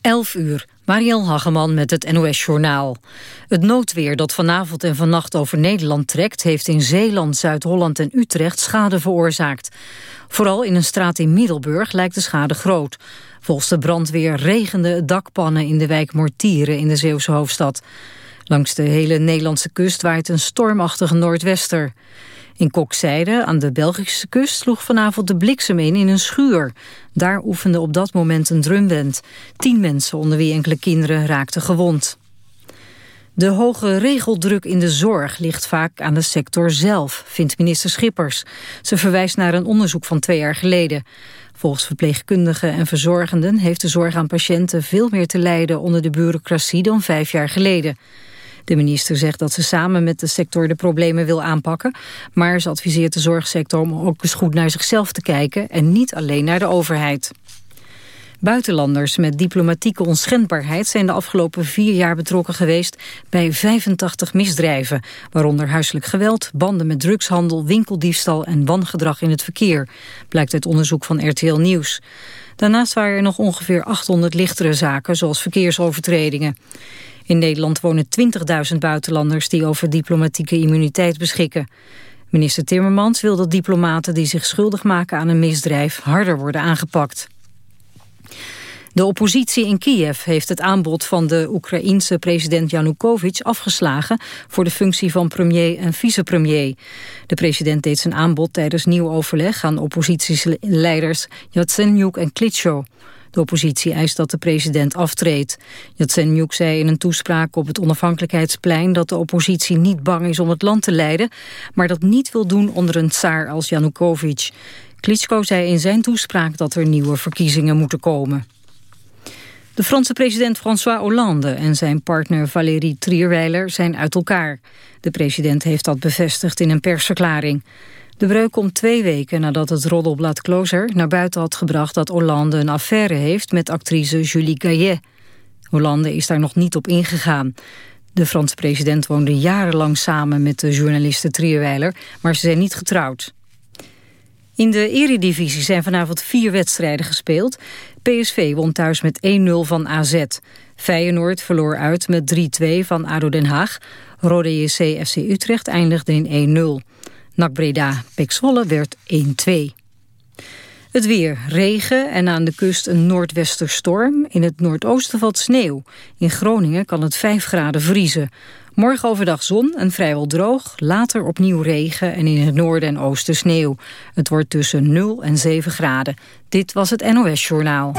11 uur. Mariel Hageman met het NOS Journaal. Het noodweer dat vanavond en vannacht over Nederland trekt... heeft in Zeeland, Zuid-Holland en Utrecht schade veroorzaakt. Vooral in een straat in Middelburg lijkt de schade groot. Volgens de brandweer regende dakpannen in de wijk Mortieren... in de Zeeuwse hoofdstad. Langs de hele Nederlandse kust waait een stormachtige noordwester. In Kokzijde, aan de Belgische kust, sloeg vanavond de bliksem in in een schuur. Daar oefende op dat moment een drumband. Tien mensen, onder wie enkele kinderen, raakten gewond. De hoge regeldruk in de zorg ligt vaak aan de sector zelf, vindt minister Schippers. Ze verwijst naar een onderzoek van twee jaar geleden. Volgens verpleegkundigen en verzorgenden heeft de zorg aan patiënten veel meer te lijden onder de bureaucratie dan vijf jaar geleden. De minister zegt dat ze samen met de sector de problemen wil aanpakken. Maar ze adviseert de zorgsector om ook eens goed naar zichzelf te kijken... en niet alleen naar de overheid. Buitenlanders met diplomatieke onschendbaarheid zijn de afgelopen vier jaar betrokken geweest bij 85 misdrijven, waaronder huiselijk geweld, banden met drugshandel, winkeldiefstal en wangedrag in het verkeer, blijkt uit onderzoek van RTL Nieuws. Daarnaast waren er nog ongeveer 800 lichtere zaken, zoals verkeersovertredingen. In Nederland wonen 20.000 buitenlanders die over diplomatieke immuniteit beschikken. Minister Timmermans wil dat diplomaten die zich schuldig maken aan een misdrijf harder worden aangepakt. De oppositie in Kiev heeft het aanbod van de Oekraïense president Yanukovych afgeslagen voor de functie van premier en vicepremier. De president deed zijn aanbod tijdens nieuw overleg aan oppositieleiders Yatsenyuk en Klitschko. De oppositie eist dat de president aftreedt. Yatsenyuk zei in een toespraak op het onafhankelijkheidsplein... dat de oppositie niet bang is om het land te leiden... maar dat niet wil doen onder een tsaar als Yanukovych. Klitschko zei in zijn toespraak dat er nieuwe verkiezingen moeten komen. De Franse president François Hollande en zijn partner Valérie Trierweiler zijn uit elkaar. De president heeft dat bevestigd in een persverklaring. De breuk komt twee weken nadat het roddelblad Closer naar buiten had gebracht dat Hollande een affaire heeft met actrice Julie Gayet. Hollande is daar nog niet op ingegaan. De Franse president woonde jarenlang samen met de journaliste Trierweiler, maar ze zijn niet getrouwd. In de eredivisie zijn vanavond vier wedstrijden gespeeld. PSV won thuis met 1-0 van AZ. Feyenoord verloor uit met 3-2 van ADO Den Haag. Rode JC FC Utrecht eindigde in 1-0. NAC Breda werd 1-2. Het weer, regen en aan de kust een noordwesterstorm. In het noordoosten valt sneeuw. In Groningen kan het 5 graden vriezen. Morgen overdag zon en vrijwel droog. Later opnieuw regen en in het noorden en oosten sneeuw. Het wordt tussen 0 en 7 graden. Dit was het NOS Journaal.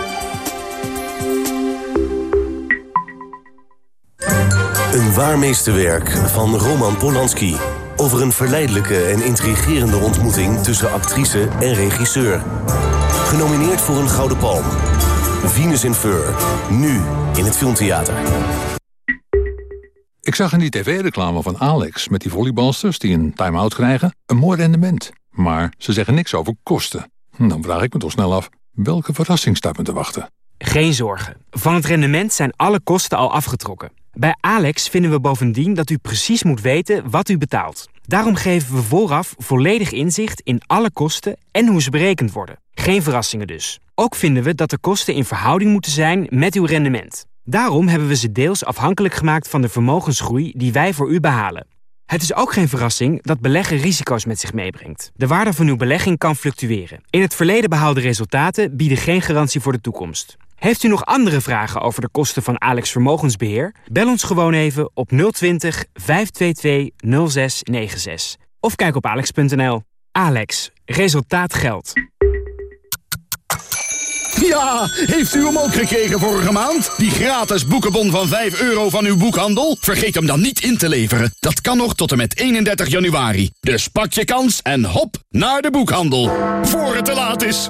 Een waarmeesterwerk van Roman Polanski. Over een verleidelijke en intrigerende ontmoeting tussen actrice en regisseur. Genomineerd voor een Gouden Palm. Venus in Fur. Nu in het Filmtheater. Ik zag in die tv-reclame van Alex met die volleybalsters die een time-out krijgen een mooi rendement. Maar ze zeggen niks over kosten. Dan vraag ik me toch snel af, welke verrassing staat me te wachten? Geen zorgen. Van het rendement zijn alle kosten al afgetrokken. Bij Alex vinden we bovendien dat u precies moet weten wat u betaalt. Daarom geven we vooraf volledig inzicht in alle kosten en hoe ze berekend worden. Geen verrassingen dus. Ook vinden we dat de kosten in verhouding moeten zijn met uw rendement. Daarom hebben we ze deels afhankelijk gemaakt van de vermogensgroei die wij voor u behalen. Het is ook geen verrassing dat beleggen risico's met zich meebrengt. De waarde van uw belegging kan fluctueren. In het verleden behaalde resultaten bieden geen garantie voor de toekomst. Heeft u nog andere vragen over de kosten van Alex Vermogensbeheer? Bel ons gewoon even op 020 522 0696. Of kijk op alex.nl. Alex, resultaat geldt. Ja, heeft u hem ook gekregen vorige maand? Die gratis boekenbon van 5 euro van uw boekhandel? Vergeet hem dan niet in te leveren. Dat kan nog tot en met 31 januari. Dus pak je kans en hop naar de boekhandel. Voor het te laat is.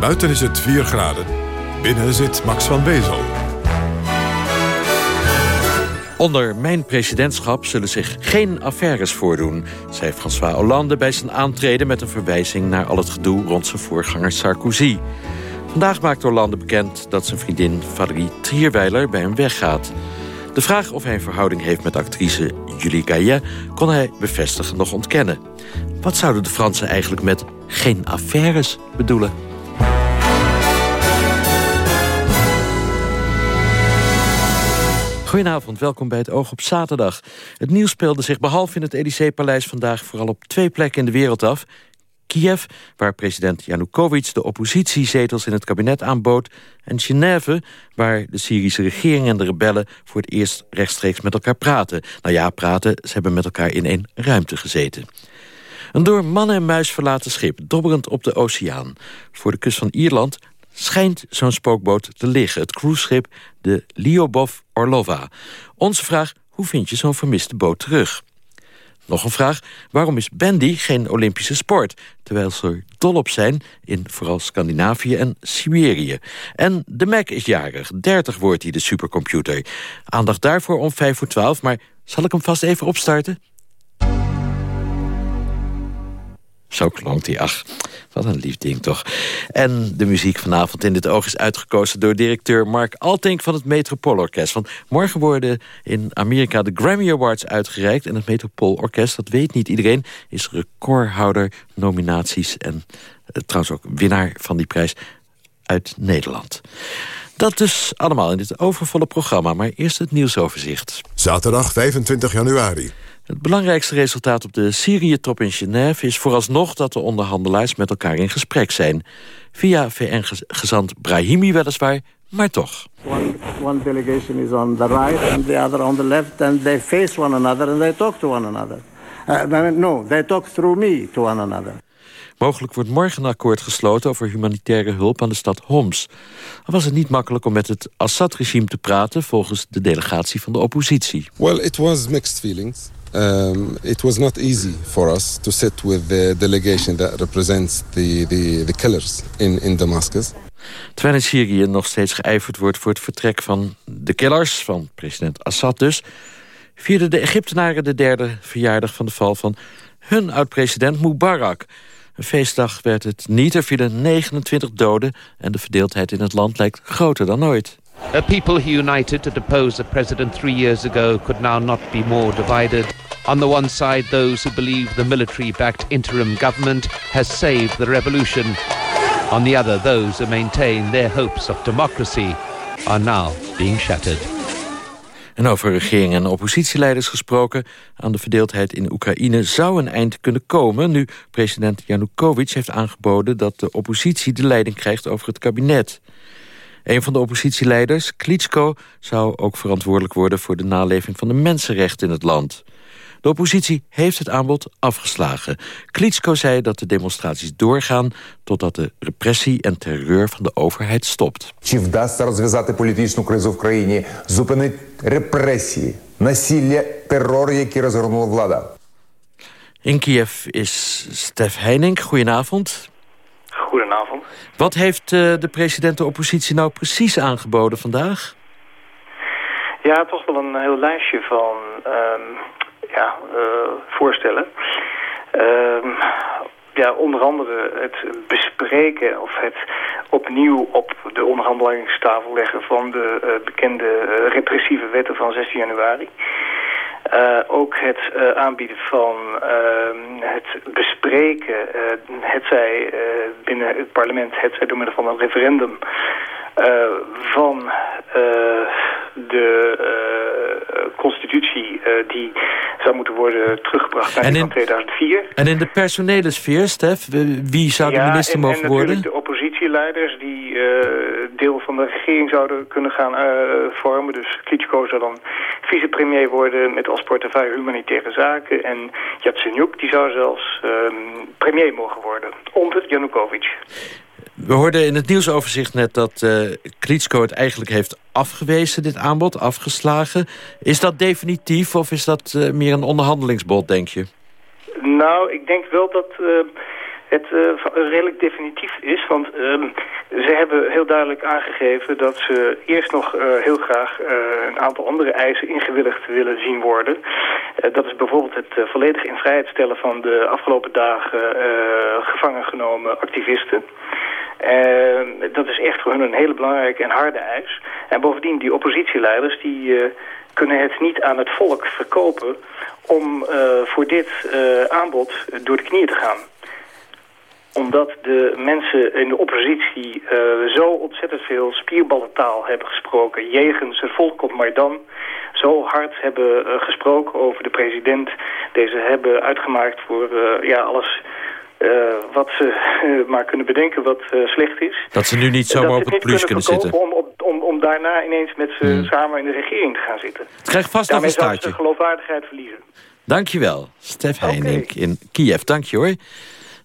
Buiten is het 4 graden, binnen zit Max van Wezel. Onder mijn presidentschap zullen zich geen affaires voordoen... zei François Hollande bij zijn aantreden met een verwijzing... naar al het gedoe rond zijn voorganger Sarkozy. Vandaag maakt Hollande bekend dat zijn vriendin Valérie Trierweiler bij hem weggaat. De vraag of hij een verhouding heeft met actrice Julie Gaillet... kon hij bevestigen nog ontkennen. Wat zouden de Fransen eigenlijk met geen affaires bedoelen? Goedenavond, welkom bij het Oog op Zaterdag. Het nieuws speelde zich behalve in het Elysée-paleis vandaag... vooral op twee plekken in de wereld af. Kiev, waar president Yanukovych de oppositiezetels in het kabinet aanbood... en Genève, waar de Syrische regering en de rebellen... voor het eerst rechtstreeks met elkaar praten. Nou ja, praten, ze hebben met elkaar in één ruimte gezeten. Een door man en muis verlaten schip, dobberend op de oceaan. Voor de kust van Ierland schijnt zo'n spookboot te liggen. Het cruiseschip de Liobov Orlova. Onze vraag, hoe vind je zo'n vermiste boot terug? Nog een vraag, waarom is bandy geen Olympische sport... terwijl ze er dol op zijn in vooral Scandinavië en Siberië? En de Mac is jarig, 30 wordt hij, de supercomputer. Aandacht daarvoor om 5 voor 12, maar zal ik hem vast even opstarten? Zo klonk hij. Ach, wat een lief ding toch. En de muziek vanavond in dit oog is uitgekozen... door directeur Mark Altink van het Metropoolorkest. Want morgen worden in Amerika de Grammy Awards uitgereikt... en het Metropoolorkest, dat weet niet iedereen... is recordhouder nominaties en uh, trouwens ook winnaar van die prijs uit Nederland. Dat dus allemaal in dit overvolle programma, maar eerst het nieuwsoverzicht. Zaterdag 25 januari. Het belangrijkste resultaat op de Syrië-top in Genève is vooralsnog dat de onderhandelaars met elkaar in gesprek zijn. Via VN-gezant Brahimi weliswaar, maar toch. One, one delegation is on the right and the other on the left and they face one another and they talk to one another. Uh, no, they talk through me to one another. Mogelijk wordt morgen een akkoord gesloten over humanitaire hulp aan de stad Homs. Al was het niet makkelijk om met het Assad-regime te praten... volgens de delegatie van de oppositie. Well, it was mixed feelings. Um, it was not easy for us to sit with the delegation that represents the, the, the killers in, in Damascus. Terwijl in Syrië nog steeds geijverd wordt voor het vertrek van de killers... van president Assad dus... vierden de Egyptenaren de derde verjaardag van de val van hun oud-president Mubarak... Een feestdag werd het niet. Er vielen 29 doden en de verdeeldheid in het land lijkt groter dan ooit. A people united to depose a president three years ago could now not be more divided. On the one side, those who believe the military-backed interim government has saved the revolution. On the other, those who maintain their hopes of democracy are now being shattered. En over regering en oppositieleiders gesproken... aan de verdeeldheid in Oekraïne zou een eind kunnen komen... nu president Yanukovych heeft aangeboden... dat de oppositie de leiding krijgt over het kabinet. Een van de oppositieleiders, Klitschko, zou ook verantwoordelijk worden... voor de naleving van de mensenrechten in het land. De oppositie heeft het aanbod afgeslagen. Klitschko zei dat de demonstraties doorgaan... totdat de repressie en terreur van de overheid stopt. Чи вдасться розв'язати політичну кризу в країні, зупинить репресії, насилля, терор, які розгорнула влада? In Kiev is Stef Heining. Goedenavond. Goedenavond. Wat heeft uh, de president de oppositie nou precies aangeboden vandaag? Ja, toch wel een heel lijstje van um, ja, uh, voorstellen. Uh, ja, onder andere het bespreken of het opnieuw op de onderhandelingstafel leggen van de uh, bekende repressieve wetten van 16 januari. Uh, ook het uh, aanbieden van uh, het bespreken, het zij binnen het parlement, het zij door middel van een referendum, van de constitutie die zou moeten worden teruggebracht naar in, 2004. En in de personele sfeer, Stef, wie zou de ja, minister en, mogen en worden? de oppositie oppositieleiders die deel van de regering zouden kunnen gaan vormen. Dus Klitschko zou dan vicepremier worden met als portefeuille humanitaire zaken. En Yatsenyuk die zou zelfs ehm, premier mogen worden, onder Janukovic. We hoorden in het nieuwsoverzicht net dat uh, Klitschko het eigenlijk heeft afgewezen, dit aanbod, afgeslagen. Is dat definitief of is dat uh, meer een onderhandelingsbod, denk je? Nou, ik denk wel dat uh, het redelijk definitief is. Want ehm, ze hebben heel duidelijk aangegeven dat ze eerst nog heel graag een aantal andere eisen ingewilligd willen zien worden. dat is bijvoorbeeld het volledig in vrijheid stellen van de afgelopen dagen gevangen genomen activisten. Uh, dat is echt voor hun een hele belangrijke en harde eis. En bovendien, die oppositieleiders die, uh, kunnen het niet aan het volk verkopen... om uh, voor dit aanbod door de knieën te gaan omdat de mensen in de oppositie zo ontzettend veel spierballentaal hebben gesproken... jegens het volk op Maidan, zo hard hebben gesproken over de president... deze hebben uitgemaakt voor ja, alles uh, wat ze uh, maar kunnen bedenken wat uh, slecht is. Dat ze nu niet zomaar op het plus kunnen, zitten. Om, om, om daarna ineens met ze hmm. samen in de regering te gaan zitten. Het krijgt vast nog een staartje. Daarmee geloofwaardigheid verliezen. Dankjewel, Stef Heining in Kiev. Dank je hoor.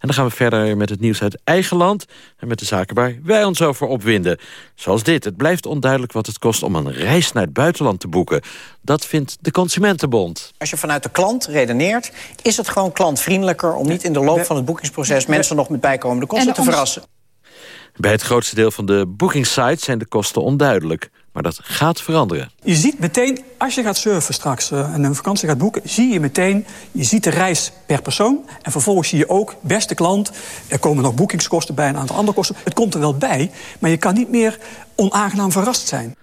En dan gaan we verder met het nieuws uit eigen land... en met de zaken waar wij ons over opwinden. Zoals dit. Het blijft onduidelijk wat het kost om een reis naar het buitenland te boeken. Dat vindt de Consumentenbond. Als je vanuit de klant redeneert... is het gewoon klantvriendelijker om niet in de loop van het boekingsproces... mensen nog met bijkomende kosten te verrassen. Bij het grootste deel van de boekingsites zijn de kosten onduidelijk. Maar dat gaat veranderen. Je ziet meteen, als je gaat surfen straks uh, en een vakantie gaat boeken... zie je meteen, je ziet de reis per persoon. En vervolgens zie je ook, beste klant... er komen nog boekingskosten bij, een aantal andere kosten. Het komt er wel bij, maar je kan niet meer onaangenaam verrast zijn.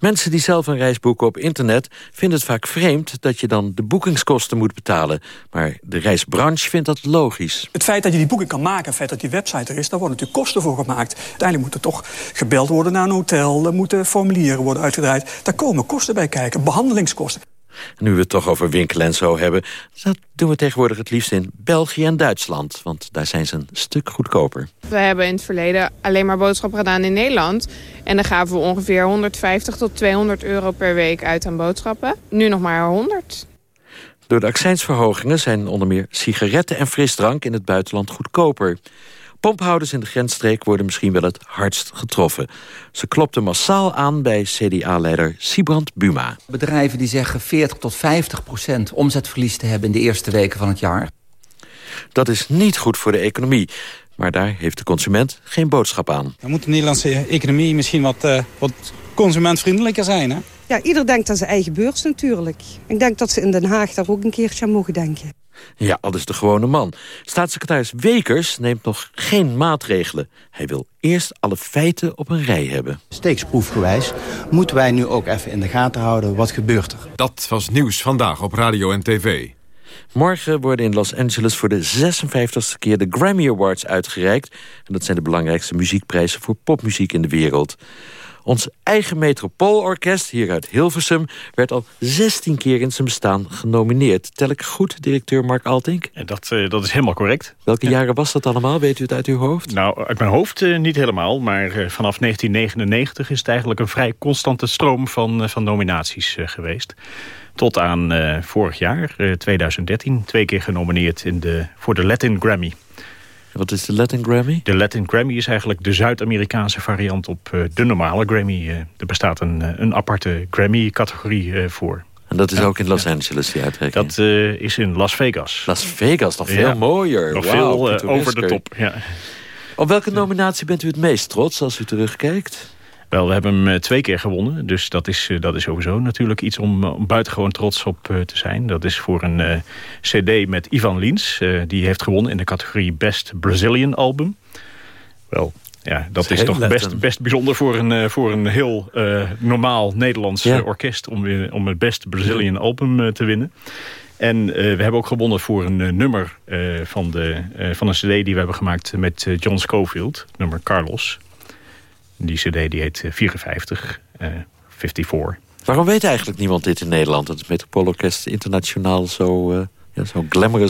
Mensen die zelf een reis boeken op internet vinden het vaak vreemd dat je dan de boekingskosten moet betalen. Maar de reisbranche vindt dat logisch. Het feit dat je die boeking kan maken, het feit dat die website er is, daar worden natuurlijk kosten voor gemaakt. Uiteindelijk moet er toch gebeld worden naar een hotel, er moeten formulieren worden uitgedraaid. Daar komen kosten bij kijken, behandelingskosten. Nu we het toch over winkelen en zo hebben... dat doen we tegenwoordig het liefst in België en Duitsland. Want daar zijn ze een stuk goedkoper. We hebben in het verleden alleen maar boodschappen gedaan in Nederland. En dan gaven we ongeveer 150 tot 200 euro per week uit aan boodschappen. Nu nog maar 100. Door de accijnsverhogingen zijn onder meer sigaretten en frisdrank in het buitenland goedkoper. Pomphouders in de grensstreek worden misschien wel het hardst getroffen. Ze klopten massaal aan bij CDA-leider Sibrand Buma. Bedrijven die zeggen 40 tot 50 procent omzetverlies te hebben... in de eerste weken van het jaar. Dat is niet goed voor de economie. Maar daar heeft de consument geen boodschap aan. Dan moet de Nederlandse economie misschien wat, uh, wat consumentvriendelijker zijn, hè? Ja, ieder denkt aan zijn eigen beurs natuurlijk. Ik denk dat ze in Den Haag daar ook een keertje aan mogen denken. Ja, al is de gewone man. Staatssecretaris Wekers neemt nog geen maatregelen. Hij wil eerst alle feiten op een rij hebben. Steeksproefgewijs moeten wij nu ook even in de gaten houden. Wat gebeurt er? Dat was nieuws vandaag op radio en tv. Morgen worden in Los Angeles voor de 56e keer de Grammy Awards uitgereikt. En dat zijn de belangrijkste muziekprijzen voor popmuziek in de wereld. Ons eigen metropoolorkest hier uit Hilversum... werd al 16 keer in zijn bestaan genomineerd. Tel ik goed, directeur Mark Altink? Dat, uh, dat is helemaal correct. Welke jaren was dat allemaal? Weet u het uit uw hoofd? Nou, uit mijn hoofd uh, niet helemaal. Maar uh, vanaf 1999 is het eigenlijk een vrij constante stroom van, van nominaties geweest. Tot aan vorig jaar, 2013. Twee keer genomineerd in de, voor de Latin Grammy. Wat is de Latin Grammy? De Latin Grammy is eigenlijk de Zuid-Amerikaanse variant op uh, de normale Grammy. Uh, er bestaat een, uh, een aparte Grammy-categorie voor. En dat is ook in Los Angeles, die uitreiking? Dat is in Las Vegas. Las Vegas, nog veel mooier. Nog wow, veel over de top, ja. Op welke nominatie bent u het meest trots als u terugkijkt? Wel, we hebben hem eh, twee keer gewonnen. Dus dat is, eh, dat is sowieso natuurlijk iets om, om buitengewoon trots op eh, te zijn. Dat is voor een uh, cd met Ivan Lins. Uh, die heeft gewonnen in de categorie Best Brazilian Album. Wel, ja, dat is, is toch best, best bijzonder voor een, voor een heel normaal Nederlands ja. orkest... om, om het Best Brazilian Album te winnen. En we hebben ook gewonnen voor een nummer van, de, van een cd die we hebben gemaakt met John Scofield. Nummer Carlos. Die cd die heet 54, uh, 54. Waarom weet eigenlijk niemand dit in Nederland? Dat het Metropoolorkest internationaal zo, uh, ja, zo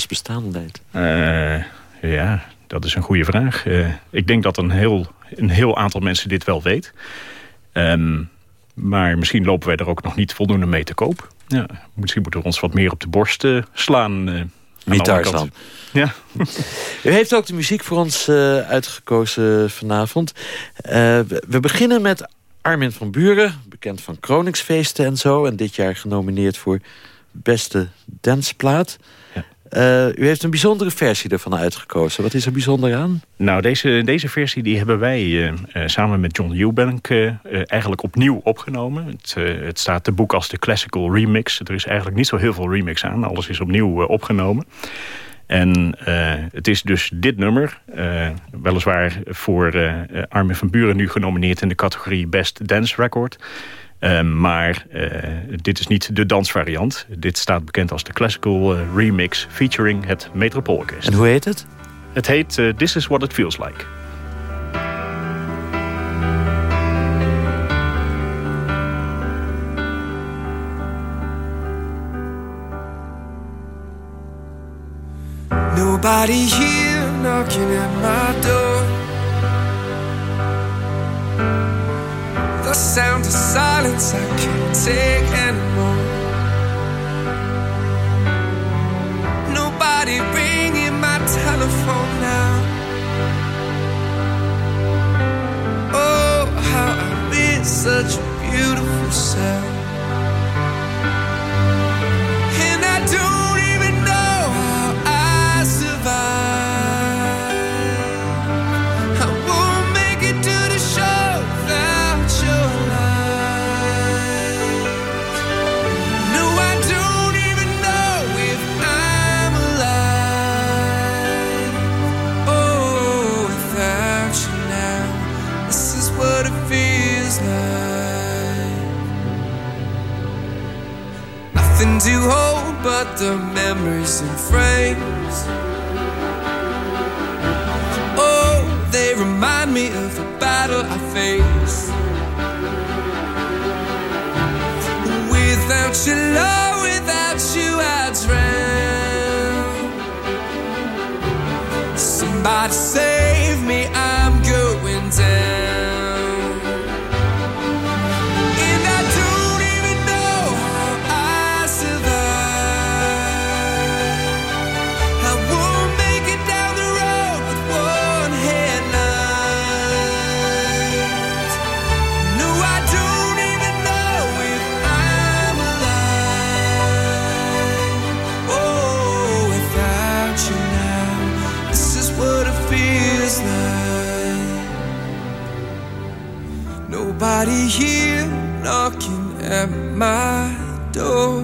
bestaan leidt. Uh, ja, dat is een goede vraag. Uh, ik denk dat een heel een heel aantal mensen dit wel weet. Ehm, maar misschien lopen wij er ook nog niet voldoende mee te koop. Ja, misschien moeten we ons wat meer op de borst slaan. Niet Tarzan. Ja. U heeft ook de muziek voor ons uitgekozen vanavond. we beginnen met Armin van Buren, bekend van Kroningsfeesten en zo... en dit jaar genomineerd voor beste dansplaat. Uh, u heeft een bijzondere versie ervan uitgekozen. Wat is er bijzonder aan? Nou, deze, deze versie die hebben wij uh, samen met John Eubank uh, eigenlijk opnieuw opgenomen. Het, het staat te boek als de classical remix. Er is eigenlijk niet zo heel veel remix aan. Alles is opnieuw opgenomen. En het is dus dit nummer, weliswaar voor Armin van Buren nu genomineerd in de categorie Best Dance Record. Ehm, maar uh, dit is niet de dansvariant. Dit staat bekend als de classical uh, remix featuring het Metropoolorkest. En hoe heet het? Het heet uh, This is what it feels like. Nobody here knocking at my door the sound of silence I can't take anymore. Nobody ringing my telephone now. Oh, how I miss such a beautiful sound. The memories and frames. Oh, they remind me of the battle I faced. Nobody here knocking at my door.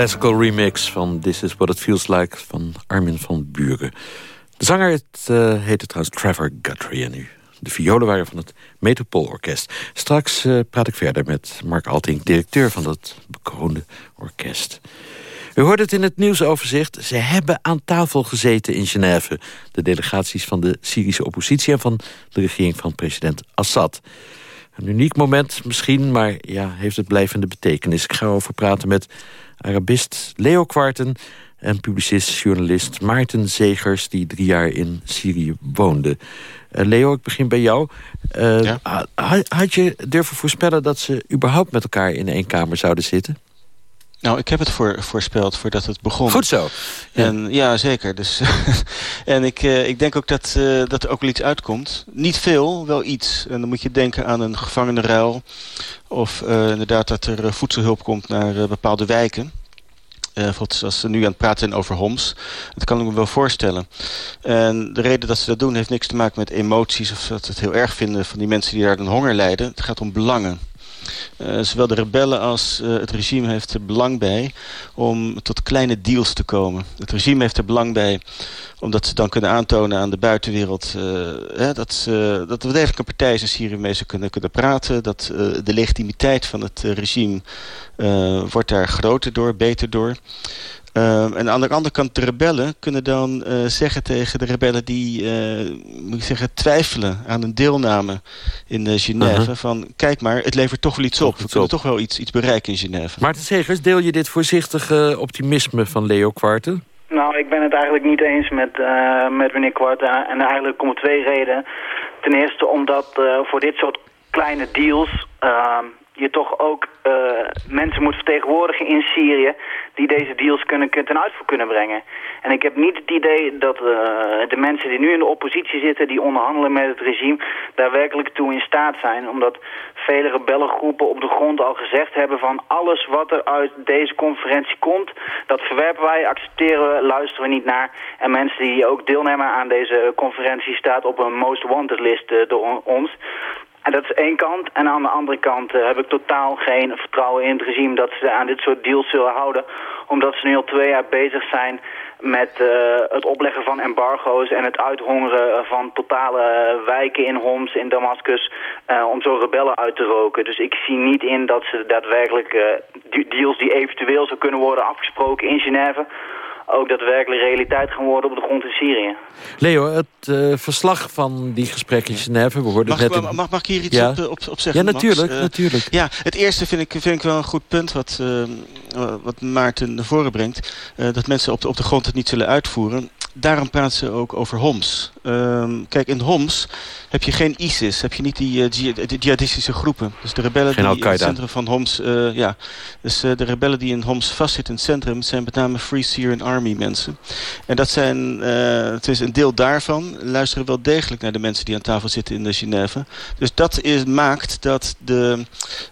Classical remix van This Is What It Feels Like van Armin van Buren. De zanger het, eh, heette trouwens Trevor Guthrie en nu. De violen waren van het Metropoolorkest. Straks eh, praat ik verder met Mark Altink, directeur van dat bekroonde orkest. U hoort het in het nieuwsoverzicht. Ze hebben aan tafel gezeten in Genève. De delegaties van de Syrische oppositie... en van de regering van president Assad. Een uniek moment misschien, maar ja, heeft het blijvende betekenis. Ik ga over praten met Arabist Leo Kwarten... en publicist-journalist Maarten Zegers... die drie jaar in Syrië woonde. Eh, Leo, ik begin bij jou. Eh, ha- Had je durven voorspellen dat ze überhaupt met elkaar in één kamer zouden zitten? Nou, ik heb het voor, voorspeld voordat het begon. Goed zo. En, ja, zeker. Dus, en ik, uh, ik denk ook dat, uh, dat er ook wel iets uitkomt. Niet veel, wel iets. En dan moet je denken aan een gevangenenruil. Of uh, inderdaad dat er voedselhulp komt naar bepaalde wijken. bijvoorbeeld als ze nu aan het praten zijn over Homs. Dat kan ik me wel voorstellen. En de reden dat ze dat doen heeft niks te maken met emoties... of dat ze het heel erg vinden van die mensen die daar een honger lijden. Het gaat om belangen. Uh, zowel de rebellen als uh, het regime heeft er belang bij om tot kleine deals te komen. Het regime heeft er belang bij omdat ze dan kunnen aantonen aan de buitenwereld... Uh, hè, dat, ze, dat degelijk een partij is in Syrië mee kunnen, kunnen praten. Dat de legitimiteit van het regime wordt daar groter door, beter door. Uh, en aan de andere kant, de rebellen kunnen dan uh, zeggen tegen de rebellen die uh, moet ik zeggen, twijfelen aan een deelname in uh, Genève. -huh. Van kijk maar, het levert toch wel iets op. We kunnen toch wel iets, iets bereiken in Genève. Maarten Segers, deel je dit voorzichtige optimisme van Leo Kwarten? Nou, ik ben het eigenlijk niet eens met, met meneer Kwarten. En eigenlijk om twee redenen. Ten eerste omdat voor dit soort kleine deals je toch ook uh, mensen moet vertegenwoordigen in Syrië die deze deals kunnen, ten uitvoer kunnen brengen. En ik heb niet het idee dat uh, de mensen die nu in de oppositie zitten, die onderhandelen met het regime, daar werkelijk toe in staat zijn. Omdat vele rebellengroepen op de grond al gezegd hebben van alles wat er uit deze conferentie komt, dat verwerpen wij, accepteren we, luisteren we niet naar. En mensen die ook deelnemen aan deze conferentie staat op een most wanted list uh, door ons. En dat is één kant. En aan de andere kant uh, heb ik totaal geen vertrouwen in het regime dat ze aan dit soort deals zullen houden. Omdat ze nu al twee jaar bezig zijn met uh, het opleggen van embargo's en het uithongeren van totale wijken in Homs, in Damascus, om zo rebellen uit te roken. Dus ik zie niet in dat ze daadwerkelijk deals die eventueel zou kunnen worden afgesproken in Genève ook daadwerkelijk realiteit gaan worden op de grond in Syrië. Leo, het uh, verslag van die gesprekken in Genève... We hoorden mag, net mag, mag, mag ik hier iets ja. op, op, op zeggen, Ja, natuurlijk. Uh, natuurlijk. Ja, het eerste vind ik, vind ik wel een goed punt wat, uh, wat Maarten naar voren brengt. dat mensen op de, op de grond het niet zullen uitvoeren. Daarom praten ze ook over Homs. Um, kijk, in Homs heb je geen ISIS, heb je niet die, uh, jihadistische groepen. Dus de rebellen geen die in het centrum van Homs... Uh, ja, dus uh, de rebellen die in Homs vastzitten in het centrum... zijn met name Free Syrian Army mensen. En dat zijn, het is een deel daarvan... luisteren wel degelijk naar de mensen die aan tafel zitten in de Genève. Dus dat is, maakt dat de,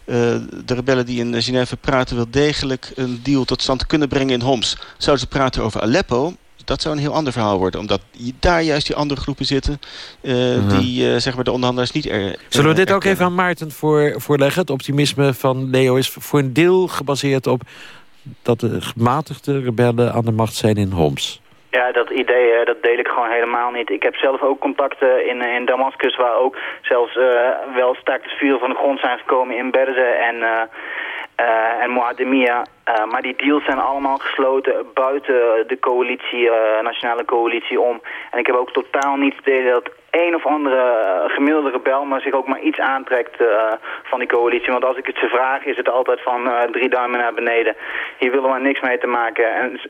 de rebellen die in Genève praten... wel degelijk een deal tot stand kunnen brengen in Homs. Zouden ze praten over Aleppo dat zou een heel ander verhaal worden. Omdat daar juist die andere groepen zitten... Uh, uh-huh. die uh, zeg maar de onderhandelaars niet er, Zullen we dit ook even aan Maarten voor, voorleggen? Het optimisme van Leo is voor een deel gebaseerd op... dat de gematigde rebellen aan de macht zijn in Homs. Ja, dat idee dat deel ik gewoon helemaal niet. Ik heb zelf ook contacten in, in Damascus... waar ook zelfs uh, wel staakt het vuur van de grond zijn gekomen in Berze en... Uh, uh, en Moademia. Uh, maar die deals zijn allemaal gesloten buiten de coalitie, uh, nationale coalitie om. En ik heb ook totaal niet het idee dat een of andere gemiddelde rebel maar zich ook maar iets aantrekt uh, van die coalitie. Want als ik het ze vraag is het altijd van uh, drie duimen naar beneden. Hier willen we niks mee te maken. En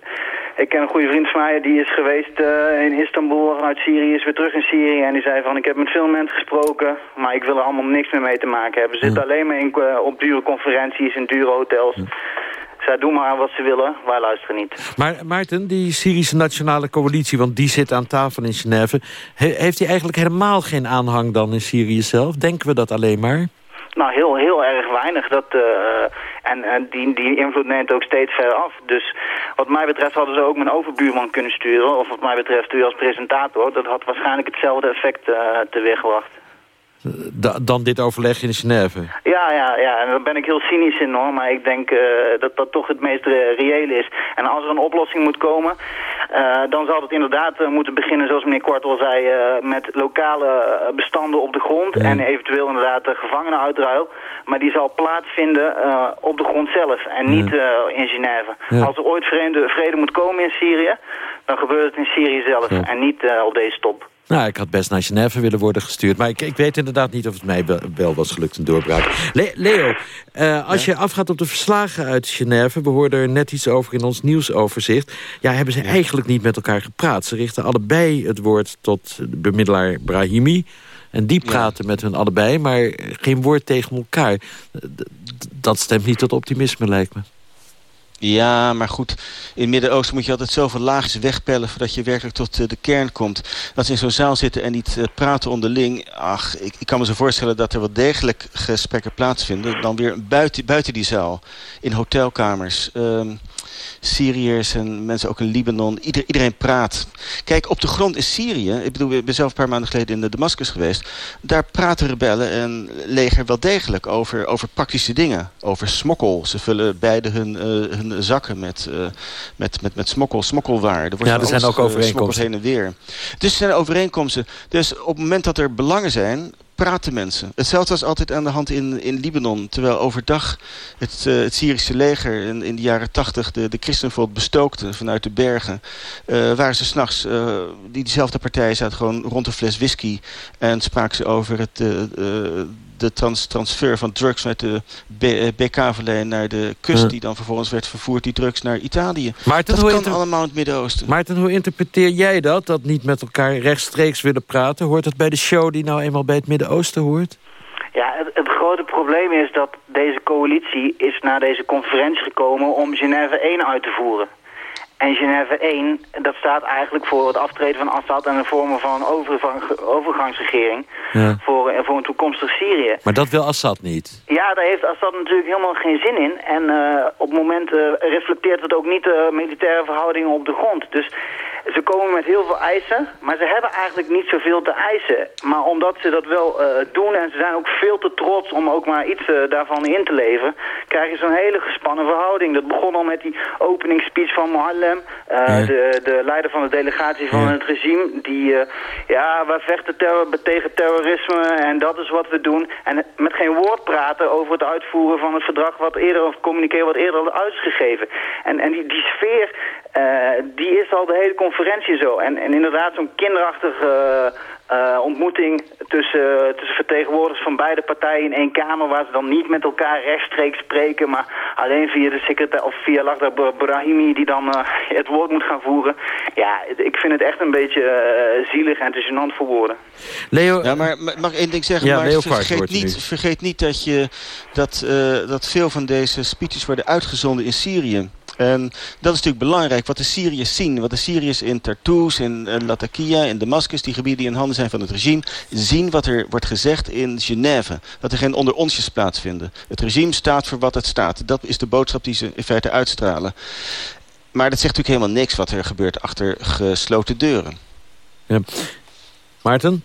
ik ken een goede vriend van mij die is geweest uh, in Istanbul vanuit Syrië, is weer terug in Syrië. En die zei van ik heb met veel mensen gesproken, maar ik wil er allemaal niks meer mee te maken hebben. Ze zitten alleen maar in, op dure conferenties in dure hotels. Zij doen maar wat ze willen, wij luisteren niet. Maar Maarten, die Syrische Nationale Coalitie, want die zit aan tafel in Genève... He heeft hij eigenlijk helemaal geen aanhang dan in Syrië zelf? Denken we dat alleen maar? Nou, heel, heel erg weinig. Dat, uh, en en die, die invloed neemt ook steeds verder af. Dus wat mij betreft hadden ze ook mijn overbuurman kunnen sturen. Of wat mij betreft u als presentator. Dat had waarschijnlijk hetzelfde effect uh, teweeggebracht. Da dan dit overleg in Genève? Ja, ja, ja. En daar ben ik heel cynisch in hoor. Maar ik denk uh, dat dat toch het meest reëel is. En als er een oplossing moet komen, uh, dan zal het inderdaad uh, moeten beginnen, zoals meneer Kort al zei, met lokale bestanden op de grond. Ja. En eventueel inderdaad de gevangenenuitruil. Maar die zal plaatsvinden op de grond zelf en niet ja. in Genève. Ja. Als er ooit vrede, vrede moet komen in Syrië, dan gebeurt het in Syrië zelf en niet op deze top. Nou, ik had best naar Genève willen worden gestuurd. Maar ik, ik weet inderdaad niet of het mij wel was gelukt een doorbraak. Le Leo, uh, als ja? je afgaat op de verslagen uit Genève... we hoorden er net iets over in ons nieuwsoverzicht... ja, hebben ze ja. eigenlijk niet met elkaar gepraat. Ze richten allebei het woord tot de bemiddelaar Brahimi... En die praten ja. met hun allebei, maar geen woord tegen elkaar. Dat stemt niet tot optimisme, lijkt me. Ja, maar goed, in het Midden-Oosten moet je altijd zoveel laagjes wegpellen... voordat je werkelijk tot uh, de kern komt. Dat ze in zo'n zaal zitten en niet uh, praten onderling... ach, ik, ik, kan me zo voorstellen dat er wel degelijk gesprekken plaatsvinden... dan weer buiten, buiten die zaal, in hotelkamers... Um, Syriërs en mensen ook in Libanon. Ieder, iedereen praat. Kijk, op de grond in Syrië... ik bedoel, ik ben zelf een paar maanden geleden in de Damascus geweest... daar praten rebellen en leger wel degelijk over, over praktische dingen. Over smokkel. Ze vullen beide hun, uh, hun zakken met, uh, met, met, met smokkel, smokkelwaar. Er ja, er zijn ook overeenkomsten. heen en weer. Dus er zijn overeenkomsten. Dus op het moment dat er belangen zijn praten mensen. Hetzelfde was altijd aan de hand in, in Libanon. Terwijl overdag het, uh, het Syrische leger in, in de jaren tachtig de, de christenvolk bestookte vanuit de bergen. Uh, waren ze s'nachts, uh, die, diezelfde partij zat gewoon rond een fles whisky. En spraken ze over het, de trans transfer van drugs vanuit de BK-vallei naar de kust... Ja. die dan vervolgens werd vervoerd, die drugs naar Italië. Maarten, dat kan allemaal in het Midden-Oosten. Maarten, hoe interpreteer jij dat? Dat niet met elkaar rechtstreeks willen praten? Hoort het bij de show die nou eenmaal bij het Midden-Oosten hoort? Ja, het, het, grote probleem is dat deze coalitie is naar deze conferentie gekomen om Genève 1 uit te voeren. En Genève 1, dat staat eigenlijk voor het aftreden van Assad... en de vormen van een overgangsregering ja. voor, Syrië. Maar dat wil Assad niet? Ja, daar heeft Assad natuurlijk helemaal geen zin in. En uh, op het moment uh, reflecteert het ook niet de militaire verhoudingen op de grond. Dus ze komen met heel veel eisen, maar ze hebben eigenlijk niet zoveel te eisen. Maar omdat ze dat wel uh, doen en ze zijn ook veel te trots om ook maar iets uh, daarvan in te leveren... krijg je zo'n hele gespannen verhouding. Dat begon al met die openingsspeech van Moallem, uh, ja. de, de leider van de delegatie van ja. het regime... die, ja, wij vechten terror, tegen terrorisme en dat is wat we doen. En met geen woord praten over het uitvoeren van het verdrag wat eerder, of communiqué wat eerder al uitgegeven. En, en die, die sfeer, die is al de hele conferentie zo. En, en inderdaad zo'n kinderachtige uh, ontmoeting tussen, tussen vertegenwoordigers van beide partijen in één kamer... waar ze dan niet met elkaar rechtstreeks spreken... maar alleen via de secretaris of via Lagda Brahimi die dan uh, het woord moet gaan voeren. Ja, ik vind het echt een beetje uh, zielig en te gênant voor woorden. Leo, ja, maar mag ik één ding zeggen? Ja, maar Leo vergeet, niet, vergeet niet dat, je, dat, dat veel van deze speeches worden uitgezonden in Syrië. En dat is natuurlijk belangrijk, wat de Syriërs zien. Wat de Syriërs in Tartus, in, Latakia, in Damascus, die gebieden die in handen zijn van het regime, zien wat er wordt gezegd in Genève. Dat er geen onderonsjes plaatsvinden. Het regime staat voor wat het staat. Dat is de boodschap die ze in feite uitstralen. Maar dat zegt natuurlijk helemaal niks wat er gebeurt achter gesloten deuren. Ja. Maarten?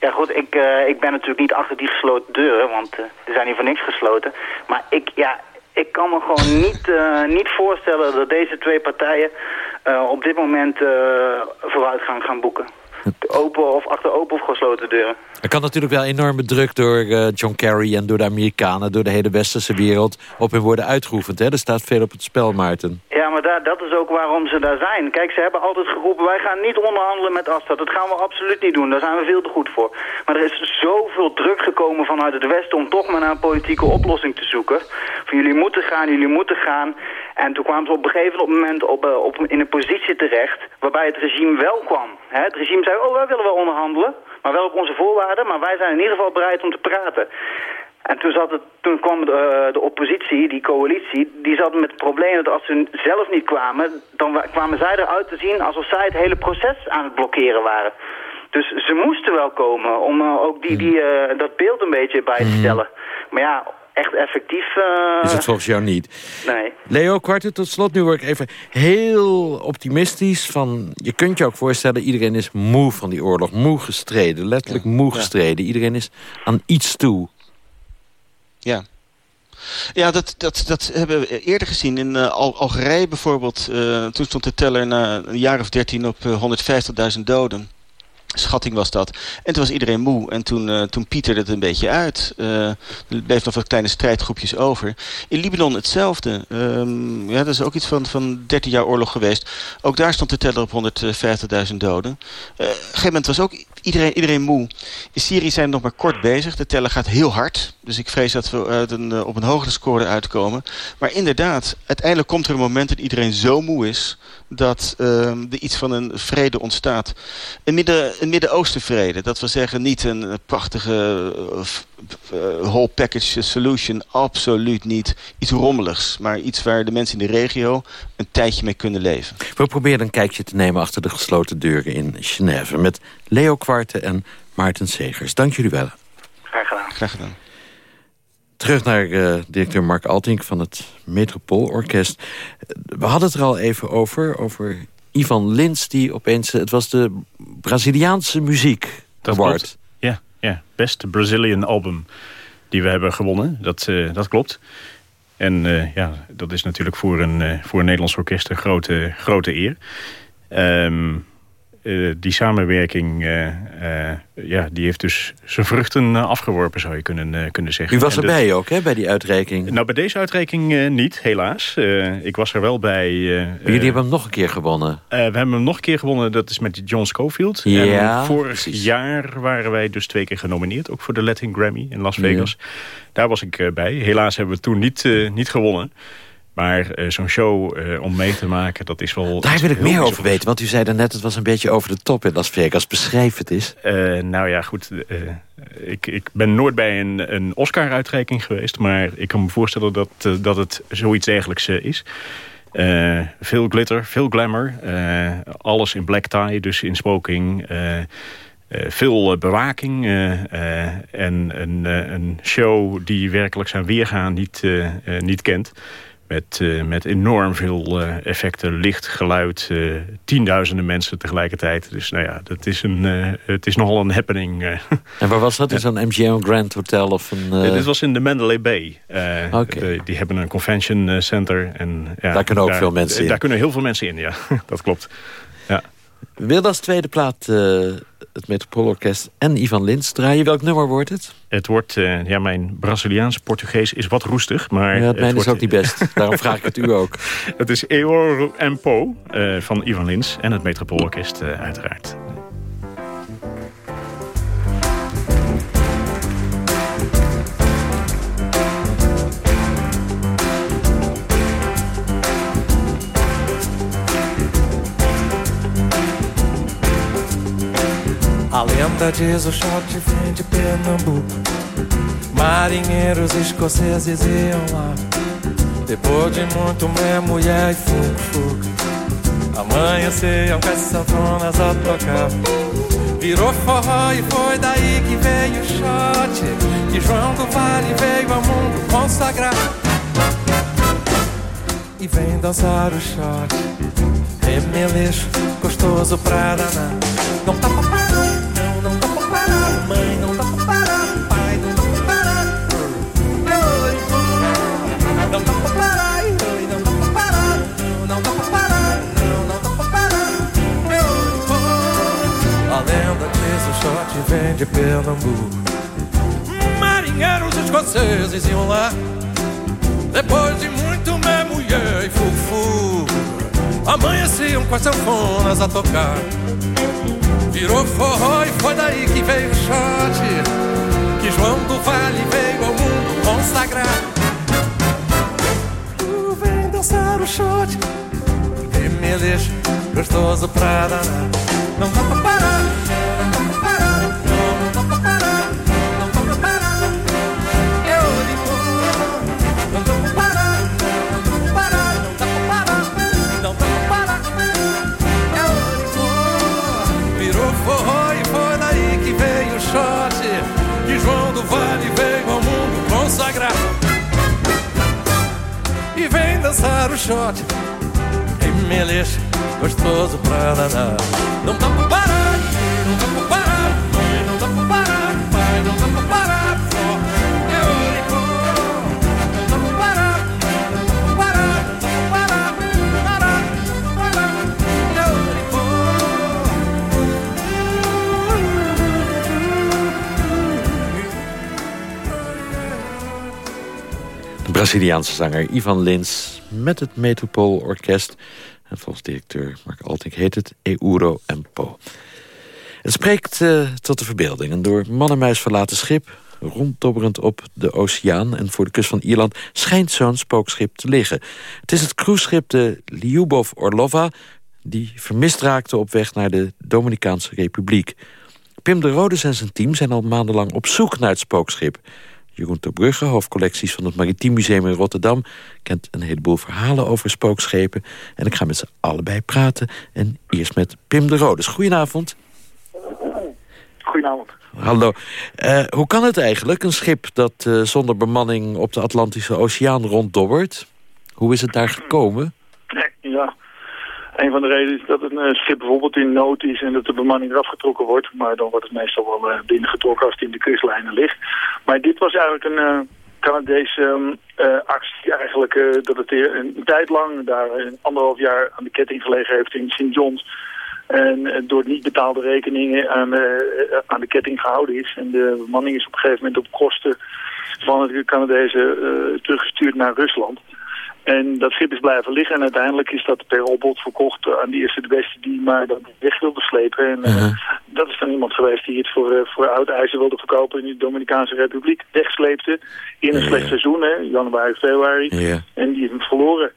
Ja goed, ik, uh, ik ben natuurlijk niet achter die gesloten deuren, want uh, er zijn hier voor niks gesloten. Maar ik, ja, ik kan me gewoon niet, uh, niet voorstellen dat deze twee partijen uh, op dit moment uh, vooruitgang gaan boeken. Open of achter open of gesloten deuren. Er kan natuurlijk wel enorme druk door John Kerry en door de Amerikanen... door de hele westerse wereld op hun worden uitgeoefend. Hè? Er staat veel op het spel, Maarten. Ja, dat is ook waarom ze daar zijn. Kijk, ze hebben altijd geroepen... wij gaan niet onderhandelen met Assad. Dat gaan we absoluut niet doen. Daar zijn we veel te goed voor. Maar er is zoveel druk gekomen vanuit het Westen... om toch maar naar een politieke oplossing te zoeken. Van jullie moeten gaan, jullie moeten gaan. En toen kwamen ze op een gegeven moment op, uh, op, in een positie terecht... waarbij het regime wel kwam. Het regime zei, oh, wij willen wel onderhandelen... maar wel op onze voorwaarden, maar wij zijn in ieder geval bereid om te praten. En toen, zat het, toen kwam de, uh, de, oppositie, die coalitie, die zat met het probleem dat als ze zelf niet kwamen, dan kwamen zij eruit te zien alsof zij het hele proces aan het blokkeren waren. Dus ze moesten wel komen om uh, ook die, die, uh, dat beeld een beetje bij te stellen. Maar ja, echt effectief... Uh... Is het volgens jou niet? Nee. Leo Kwarten, tot slot. Nu word ik even heel optimistisch. Van, je kunt je ook voorstellen, iedereen is moe van die oorlog. Moe gestreden, letterlijk ja. moe gestreden. Iedereen is aan iets toe. Ja. Ja, dat, dat, dat hebben we eerder gezien. In uh, Al Algerije bijvoorbeeld. Uh, toen stond de teller na een jaar of dertien op uh, 150.000 doden. Schatting was dat. En toen was iedereen moe. En toen, toen pieterde het een beetje uit. Er bleef nog wat kleine strijdgroepjes over. In Libanon hetzelfde. Um, ja, dat is ook iets van, van 13 jaar oorlog geweest. Ook daar stond de teller op 150.000 doden. Op een gegeven moment was ook iedereen, iedereen moe. In Syrië zijn we nog maar kort bezig. De teller gaat heel hard. Dus ik vrees dat we een, op een hogere score uitkomen. Maar inderdaad, uiteindelijk komt er een moment dat iedereen zo moe is... dat er iets van een vrede ontstaat. Een midden een Midden-Oosten vrede. Dat wil zeggen niet een prachtige uh, whole package solution absoluut niet iets rommeligs. Maar iets waar de mensen in de regio een tijdje mee kunnen leven. We proberen een kijkje te nemen achter de gesloten deuren in Genève. Met Leo Kwarte en Maarten Segers. Dank jullie wel. Graag gedaan. Graag gedaan. Terug naar uh, directeur Mark Altink van het Metropoolorkest. We hadden het er al even over, over Ivan Lins... die opeens, het was de Braziliaanse muziek dat award. Klopt. Ja, ja, best Brazilian album die we hebben gewonnen. Dat, uh, dat klopt. En uh, ja, dat is natuurlijk voor een, uh, voor een Nederlands orkest een grote, grote eer. Um, uh, die samenwerking uh, uh, ja, die heeft dus zijn vruchten afgeworpen, zou je kunnen, kunnen zeggen. U was erbij dus, ook, hè, bij die uitreiking? Nou, bij deze uitreiking niet, helaas. ik was er wel bij. Jullie hebben hem nog een keer gewonnen? we hebben hem nog een keer gewonnen, dat is met John Scofield. Ja, en vorig precies. jaar waren wij dus twee keer genomineerd, ook voor de Latin Grammy in Las Vegas. Ja. Daar was ik bij. Helaas hebben we toen niet, niet gewonnen. Maar uh, zo'n show uh, om mee te maken, dat is wel... Daar wil ik meer over weten, want u zei daarnet... het was een beetje over de top in Las Vegas. Beschrijf het eens. Uh, nou ja, goed. ik, ik ben nooit bij een, een Oscar-uitreiking geweest... maar ik kan me voorstellen dat, dat het zoiets dergelijks is. veel glitter, veel glamour. alles in black tie, dus in smoking... veel bewaking en een, een show die werkelijk zijn weergaan niet, niet kent... Met, uh, met enorm veel uh, effecten, licht, geluid, uh, tienduizenden mensen tegelijkertijd. Dus nou ja, dat is een, het is nogal een happening. en waar was dat? In zo'n MGM Grand Hotel? Of een, dit was in de Mandalay Bay. Okay. die hebben een convention center. En, ja, daar kunnen ook veel mensen in. Daar kunnen heel veel mensen in, ja. dat klopt. Ja. Wil als tweede plaat het Metropoolorkest en Ivan Lins draaien. Welk nummer wordt het? Het wordt, uh, ja, mijn Braziliaanse Portugees is wat roestig. Maar ja, het, het wordt... is ook niet best. Daarom vraag ik het u ook. het is Eoro en Po uh, van Ivan Lins en het Metropoolorkest uh, uiteraard. Diz o shot vem de Pernambuco. Marinheiros escoceses iam lá. Depois de muito mer, mulher e fogo. Amanheciam com as sanfonas a tocar. Virou forró e foi daí que veio o shot. Que João do Vale veio ao mundo consagrar. E vem dançar o shot. Remeleixo, gostoso pra danar. Não tá papai. Vem de Pernambuco. Marinheiros escoceses iam lá. Depois de muito mer, mulher e fufu. Amanheciam com as sanfonas a tocar. Virou forró e foi daí que veio o shot Que João do Vale veio ao mundo consagrar Tu vem dançar o shot E me deixa gostoso pra danar Não dá pra parar, dançar o shot. Gostoso pra danar Não dá pra parar, não dá pra parar não dá parar, não dá parar Só eu Não dá parar, parar Não dá parar, parar, parar. De Braziliaanse zanger Ivan Lins met het Metropool Orkest. En volgens directeur Mark Altink heet het Euro en Po. Het spreekt uh, tot de verbeelding. Een door man en muis verlaten schip, ronddobberend op de oceaan... en voor de kust van Ierland schijnt zo'n spookschip te liggen. Het is het cruiseschip de Lyubov Orlova... die vermist raakte op weg naar de Dominicaanse Republiek. Pim de Rodes en zijn team zijn al maandenlang op zoek naar het spookschip. Jeroen Terbrugge, hoofdcollecties van het Maritiem Museum in Rotterdam... kent een heleboel verhalen over spookschepen. En ik ga met ze allebei praten. En eerst met Pim de Rodes. Goedenavond. Goedenavond. Hallo. Uh, hoe kan het eigenlijk, een schip dat uh, zonder bemanning... op de Atlantische Oceaan ronddobbert? Hoe is het daar gekomen? Ja, een van de redenen is dat een uh, schip bijvoorbeeld in nood is en dat de bemanning eraf getrokken wordt. Maar dan wordt het meestal wel uh, binnengetrokken als het in de kustlijnen ligt. Maar dit was eigenlijk een uh, Canadese um, actie eigenlijk dat het een tijd lang daar een anderhalf jaar aan de ketting gelegen heeft in St. John's. En door niet betaalde rekeningen aan, aan de ketting gehouden is. En de bemanning is op een gegeven moment op kosten van het Canadese teruggestuurd naar Rusland. En dat schip is blijven liggen en uiteindelijk is dat per opbod verkocht aan de eerste de beste die maar dat weg wilde slepen. En uh, dat is dan iemand geweest die het voor, uh, voor oud ijzer wilde verkopen in de Dominicaanse Republiek. Wegsleepte in een slecht seizoen, hè, januari, februari. En die heeft hem verloren.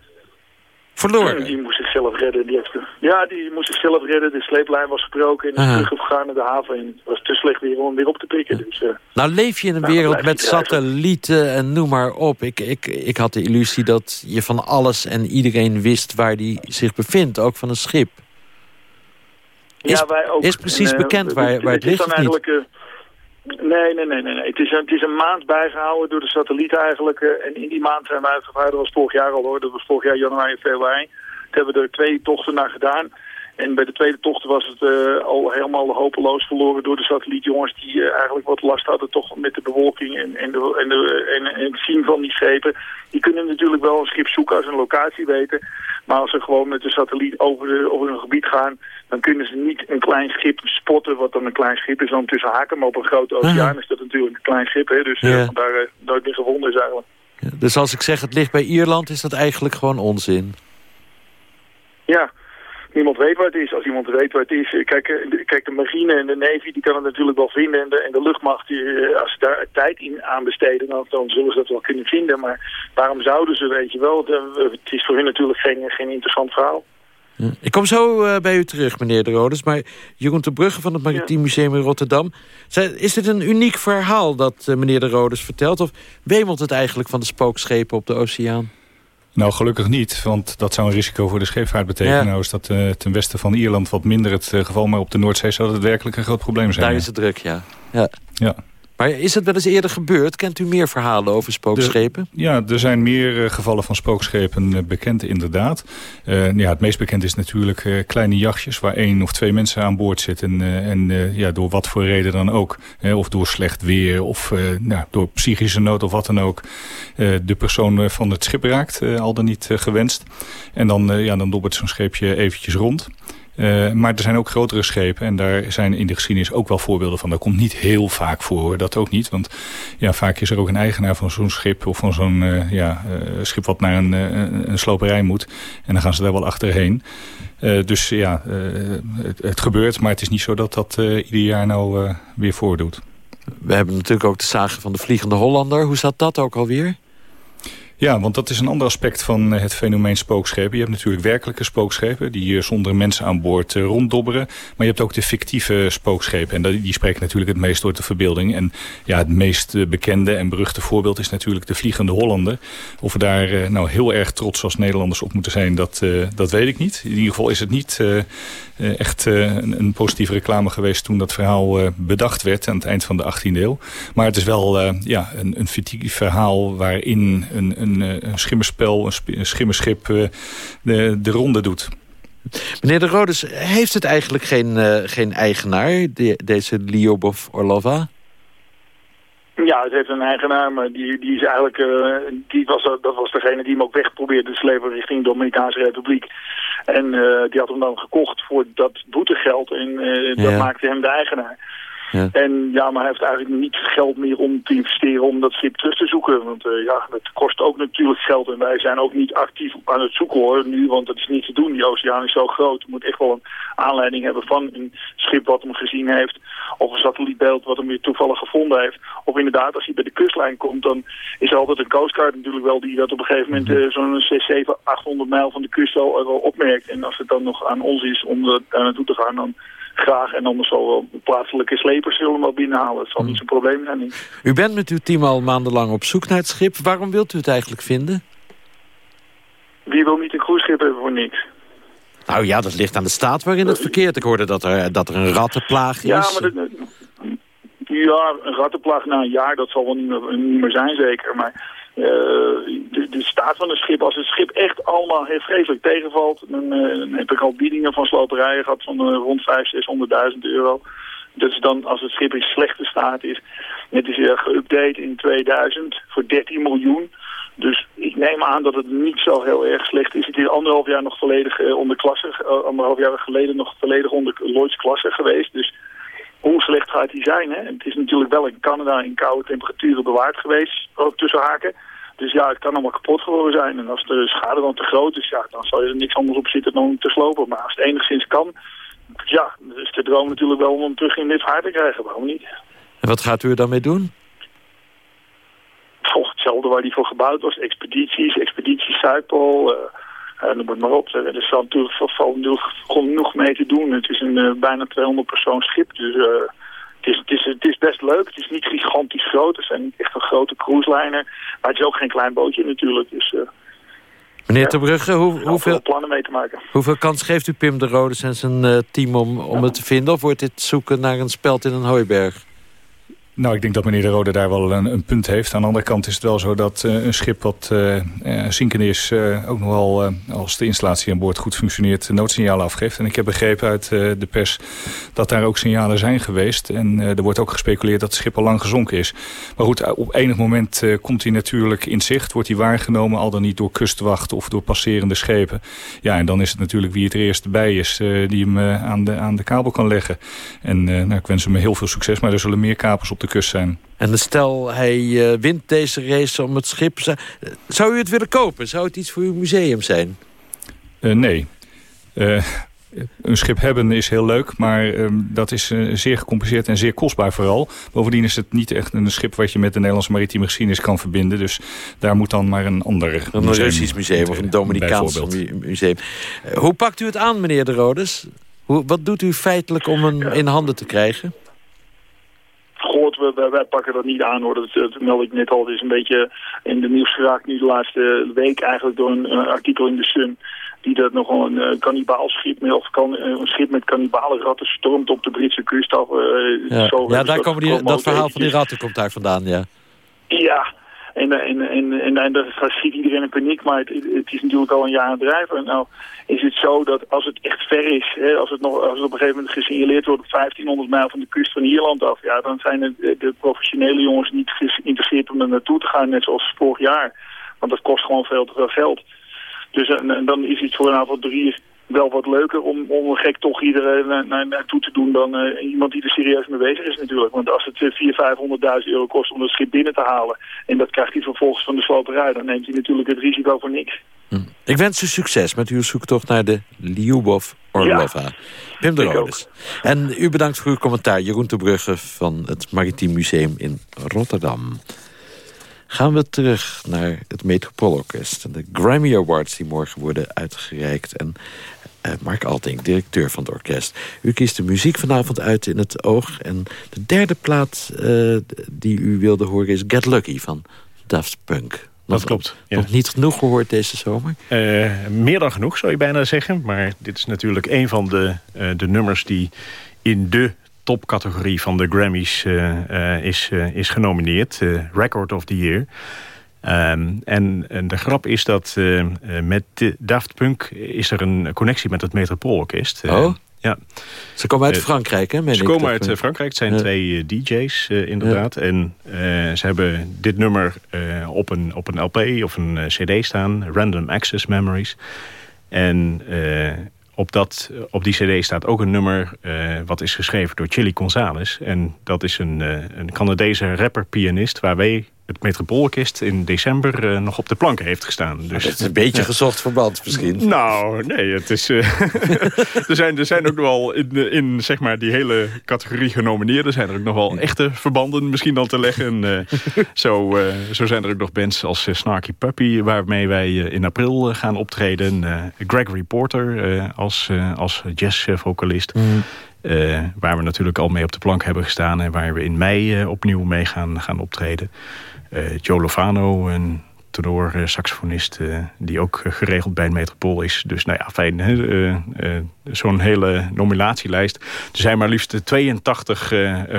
Verloren? Die moest zichzelf redden. Die heeft, ja, die moest zichzelf redden. De sleeplijn was gebroken en is teruggegaan naar de haven. En het was te slecht weer om weer op te pikken. Dus, uh, nou leef je in een nou, wereld met satellieten en noem maar op. Ik, ik, ik had de illusie dat je van alles en iedereen wist waar die zich bevindt. Ook van een schip. Is, ja, wij ook. is precies en, bekend waar, waar het, het ligt of niet? Nee, nee, nee, nee. Het, is een, het is een maand bijgehouden door de satelliet eigenlijk. en in die maand zijn we uitgevaren. Dat was vorig jaar al hoor. Dat was vorig jaar januari en februari. Toen hebben we er twee tochten naar gedaan. En bij de tweede tocht was het uh, al helemaal hopeloos verloren door de satellietjongens die uh, eigenlijk wat last hadden toch met de bewolking en, en, de, en, de, en, en het zien van die schepen. Die kunnen natuurlijk wel een schip zoeken als een locatie weten. Maar als ze gewoon met de satelliet over, de, over een gebied gaan, dan kunnen ze niet een klein schip spotten, wat dan een klein schip is dan tussen haken. Maar op een grote oceaan is dat natuurlijk een klein schip, hè, dus Ja. uh, daar uh, nooit meer gevonden is eigenlijk. Dus als ik zeg het ligt bij Ierland, is dat eigenlijk gewoon onzin. Ja, niemand weet waar het is. Als iemand weet waar het is, eh, kijk, eh, de, kijk de marine en de navy die kan het natuurlijk wel vinden. En de, en de luchtmacht, die, eh, als ze daar tijd in aan besteden, dan, dan zullen ze dat wel kunnen vinden. Maar waarom zouden ze, weet je wel, de, het is voor hun natuurlijk geen, geen interessant verhaal. Ja. Ik kom zo uh, bij u terug, meneer De Rodes. Maar Jeroen de Brugge van het Maritiem Museum in Rotterdam. Is dit een uniek verhaal dat uh, meneer De Rodes vertelt? Of wemelt het eigenlijk van de spookschepen op de oceaan? Nou, gelukkig niet, want dat zou een risico voor de scheepvaart betekenen. Ja. Nou is dat uh, ten westen van Ierland wat minder het uh, geval, maar op de Noordzee zou dat werkelijk een groot probleem zijn. Daar is het druk, ja. ja. ja. Maar is het wel eens eerder gebeurd? Kent u meer verhalen over spookschepen? Ja, er zijn meer uh, gevallen van spookschepen uh, bekend inderdaad. Uh, ja, het meest bekend is natuurlijk kleine jachtjes... waar één of twee mensen aan boord zitten. en ja, door wat voor reden dan ook. of door slecht weer of nou, door psychische nood of wat dan ook... de persoon van het schip raakt, al dan niet gewenst. En dan, ja, dan dobbert zo'n scheepje eventjes rond... Uh, maar er zijn ook grotere schepen en daar zijn in de geschiedenis ook wel voorbeelden van. Dat komt niet heel vaak voor, dat ook niet. Want ja, vaak is er ook een eigenaar van zo'n schip of van zo'n uh, ja, uh, schip wat naar een, een sloperij moet. En dan gaan ze daar wel achterheen. dus ja, het, het, gebeurt, maar het is niet zo dat dat ieder jaar nou weer voordoet. We hebben natuurlijk ook de zagen van de Vliegende Hollander. Hoe zat dat ook alweer? Ja, want dat is een ander aspect van het fenomeen spookschepen. Je hebt natuurlijk werkelijke spookschepen die zonder mensen aan boord ronddobberen. Maar je hebt ook de fictieve spookschepen. En die spreken natuurlijk het meest door de verbeelding. En ja, het meest bekende en beruchte voorbeeld is natuurlijk de Vliegende Hollander. Of we daar nou heel erg trots als Nederlanders op moeten zijn, dat, dat weet ik niet. In ieder geval is het niet echt een, positieve reclame geweest toen dat verhaal bedacht werd aan het eind van de 18e eeuw. Maar het is wel ja, een, een fictief verhaal waarin een, een, een schimmerspel, een, een schimmerschip de, de ronde doet. Meneer De Rodes, heeft het eigenlijk geen, geen eigenaar, de, deze Liobov Orlova? Ja, het heeft een eigenaar, maar die, die is eigenlijk, uh, die was, dat was degene die hem ook weg probeerde te slepen richting de Dominicaanse Republiek. En uh, die had hem dan gekocht voor dat boetegeld en uh, dat Ja. maakte hem de eigenaar. Ja. En ja, maar hij heeft eigenlijk niet geld meer om te investeren om dat schip terug te zoeken. Want uh, ja, het kost ook natuurlijk geld. En wij zijn ook niet actief aan het zoeken hoor, nu, want dat is niet te doen. Die oceaan is zo groot. Je moet echt wel een aanleiding hebben van een schip wat hem gezien heeft. Of een satellietbeeld wat hem weer toevallig gevonden heeft. Of inderdaad, als hij bij de kustlijn komt, dan is er altijd een coastguard natuurlijk wel die dat op een gegeven moment uh, zo'n 6, 7, 800 mijl van de kust al, wel opmerkt. En als het dan nog aan ons is om er naartoe te gaan, dan graag. En anders zal wel plaatselijke slepers zullen wel binnenhalen. Het zal niet zo'n probleem zijn. niet. U bent met uw team al maandenlang op zoek naar het schip. Waarom wilt u het eigenlijk vinden? Wie wil niet een cruiseschip hebben voor niks? Nou ja, dat ligt aan de staat waarin het verkeert. Ik hoorde dat er, dat er een rattenplaag is. Ja, maar dat, ja, een rattenplaag na een jaar, dat zal wel niet meer, niet meer zijn zeker. Maar eh, de, staat van een schip, als het schip echt allemaal heel vreselijk tegenvalt... Dan, eh, heb ik al biedingen van sloperijen gehad van uh, rond 500, 600.000 euro. Dus dan, als het schip in slechte staat is... Het is geüpdate in 2000 voor 13 miljoen... Dus ik neem aan dat het niet zo heel erg slecht is. Het is anderhalf jaar nog volledig onder klasse, anderhalf jaar geleden nog volledig onder Lloyds klasse geweest. Dus hoe slecht gaat die zijn? Hè? Het is natuurlijk wel in Canada in koude temperaturen bewaard geweest, ook tussen haken. Dus ja, het kan allemaal kapot geworden zijn. En als de schade dan te groot is, ja, dan zal je er niks anders op zitten dan te slopen. Maar als het enigszins kan, ja, is de droom natuurlijk wel om hem terug in dit vaart te krijgen. Waarom niet? En wat gaat u er dan mee doen? Volgens hetzelfde waar die voor gebouwd was. Expedities, expedities Zuidpool, uh, noem het maar op. Er zal natuurlijk genoeg mee te doen. Het is een uh, bijna 200 persoon schip, dus uh, het, is, het, is, het is best leuk. Het is niet gigantisch groot, het zijn niet echt een grote cruiseliner. Maar het is ook geen klein bootje natuurlijk, dus... Meneer Ter Brugge, hoe, hoeveel, plannen mee te maken. hoeveel kans geeft u Pim de Rodes en zijn team om, om het te vinden? Of wordt dit zoeken naar een speld in een hooiberg? Nou, ik denk dat meneer De Rode daar wel een, een, punt heeft. Aan de andere kant is het wel zo dat uh, een schip wat uh, is... Ook nog wel, als de installatie aan boord goed functioneert... noodsignalen afgeeft. En ik heb begrepen uit de pers dat daar ook signalen zijn geweest. En er wordt ook gespeculeerd dat het schip al lang gezonken is. Maar goed, op enig moment komt hij natuurlijk in zicht. Wordt hij waargenomen, al dan niet door kustwacht of door passerende schepen. Ja, en dan is het natuurlijk wie het er eerst bij is... die hem aan, de, aan de kabel kan leggen. En nou, ik wens hem heel veel succes. Maar er zullen meer kapers op de kust zijn. En stel, hij uh, wint deze race om het schip. Zou u het willen kopen? Zou het iets voor uw museum zijn? Uh, nee. Uh, een schip hebben is heel leuk, maar uh, dat is zeer gecompliceerd en zeer kostbaar vooral. Bovendien is het niet echt een schip wat je met de Nederlandse maritieme geschiedenis kan verbinden. Dus daar moet dan maar een ander Een museum, Russisch museum of een Dominicaans museum. hoe pakt u het aan, meneer de Rodes? Hoe, wat doet u feitelijk om hem in handen te krijgen? Gehoord, wij, wij, pakken dat niet aan hoor. Dat, dat meld ik net al. Het is een beetje in de nieuws geraakt nu de laatste week eigenlijk door een uh, artikel in de Sun. Die dat nogal een uh, kannibaalschip met, of kan, uh, een schip met kannibale ratten stormt op de Britse kust af. ja, zo ja daar komen die, dat verhaal van die ratten komt daar vandaan, ja. Ja, en, en, en, en, en dan schiet iedereen in paniek, maar het, het, is natuurlijk al een jaar aan het drijven. Nou is het zo dat als het echt ver is, hè, als, het nog, als het op een gegeven moment gesignaleerd wordt op 1500 mijl van de kust van Ierland af, ja, dan zijn de, de professionele jongens niet geïnteresseerd om er naartoe te gaan, net zoals vorig jaar. Want dat kost gewoon veel te veel geld. Dus en, en dan is iets voor een aantal drie wel wat leuker om, om een gek toch iedereen naar, naar, naartoe te doen dan uh, iemand die er serieus mee bezig is natuurlijk. Want als het uh, 400.000, 500.000 euro kost om het schip binnen te halen en dat krijgt hij vervolgens van de sloperij, dan neemt hij natuurlijk het risico voor niks. Hm. Ik wens u succes met uw zoektocht naar de Lyubov Orlova. Ja, Pim de Rodes. En u bedankt voor uw commentaar, Jeroen de Brugge van het Maritiem Museum in Rotterdam. Gaan we terug naar het Metropoolorkest. En de Grammy Awards die morgen worden uitgereikt. En uh, Mark Alting, directeur van het orkest. U kiest de muziek vanavond uit in het oog. En de derde plaat uh, die u wilde horen is Get Lucky van Daft Punk. Nog, dat klopt. Ja. Nog niet genoeg gehoord deze zomer? Uh, meer dan genoeg, zou je bijna zeggen. Maar dit is natuurlijk een van de, de nummers die in de topcategorie van de Grammys is, is genomineerd. Record of the Year. Um, en, en, de grap is dat met Daft Punk is er een connectie met het Metropoolorkest. oh? Ja. Ze komen uit Frankrijk, hè? Ze komen uit Frankrijk. Het zijn ja. twee DJ's, inderdaad. Ja. En ze hebben dit nummer op, een, op een LP of een CD staan. Random Access Memories. En op, dat, op die cd staat ook een nummer wat is geschreven door Chili Gonzalez. En dat is een, een Canadese rapper-pianist... waar wij het Metropoolorkest in december uh, nog op de planken heeft gestaan. Dus, dat is een beetje gezocht verband misschien. Nou, nee, het is... Uh, er, zijn, er zijn ook nog wel in, in zeg maar, die hele categorie genomineerden... zijn er ook nog wel echte verbanden misschien dan te leggen. Uh, zo, zo zijn er ook nog bands als Snarky Puppy... waarmee wij in april gaan optreden. Gregory Porter als, als jazzvocalist. Mm. Uh, waar we natuurlijk al mee op de plank hebben gestaan... en waar we in mei uh, opnieuw mee gaan, gaan optreden. Uh, Joe Lovano, een tenor saxofonist... die ook geregeld bij het Metropool is. Dus nou ja, fijn, zo'n hele nominatielijst. Er zijn maar liefst 82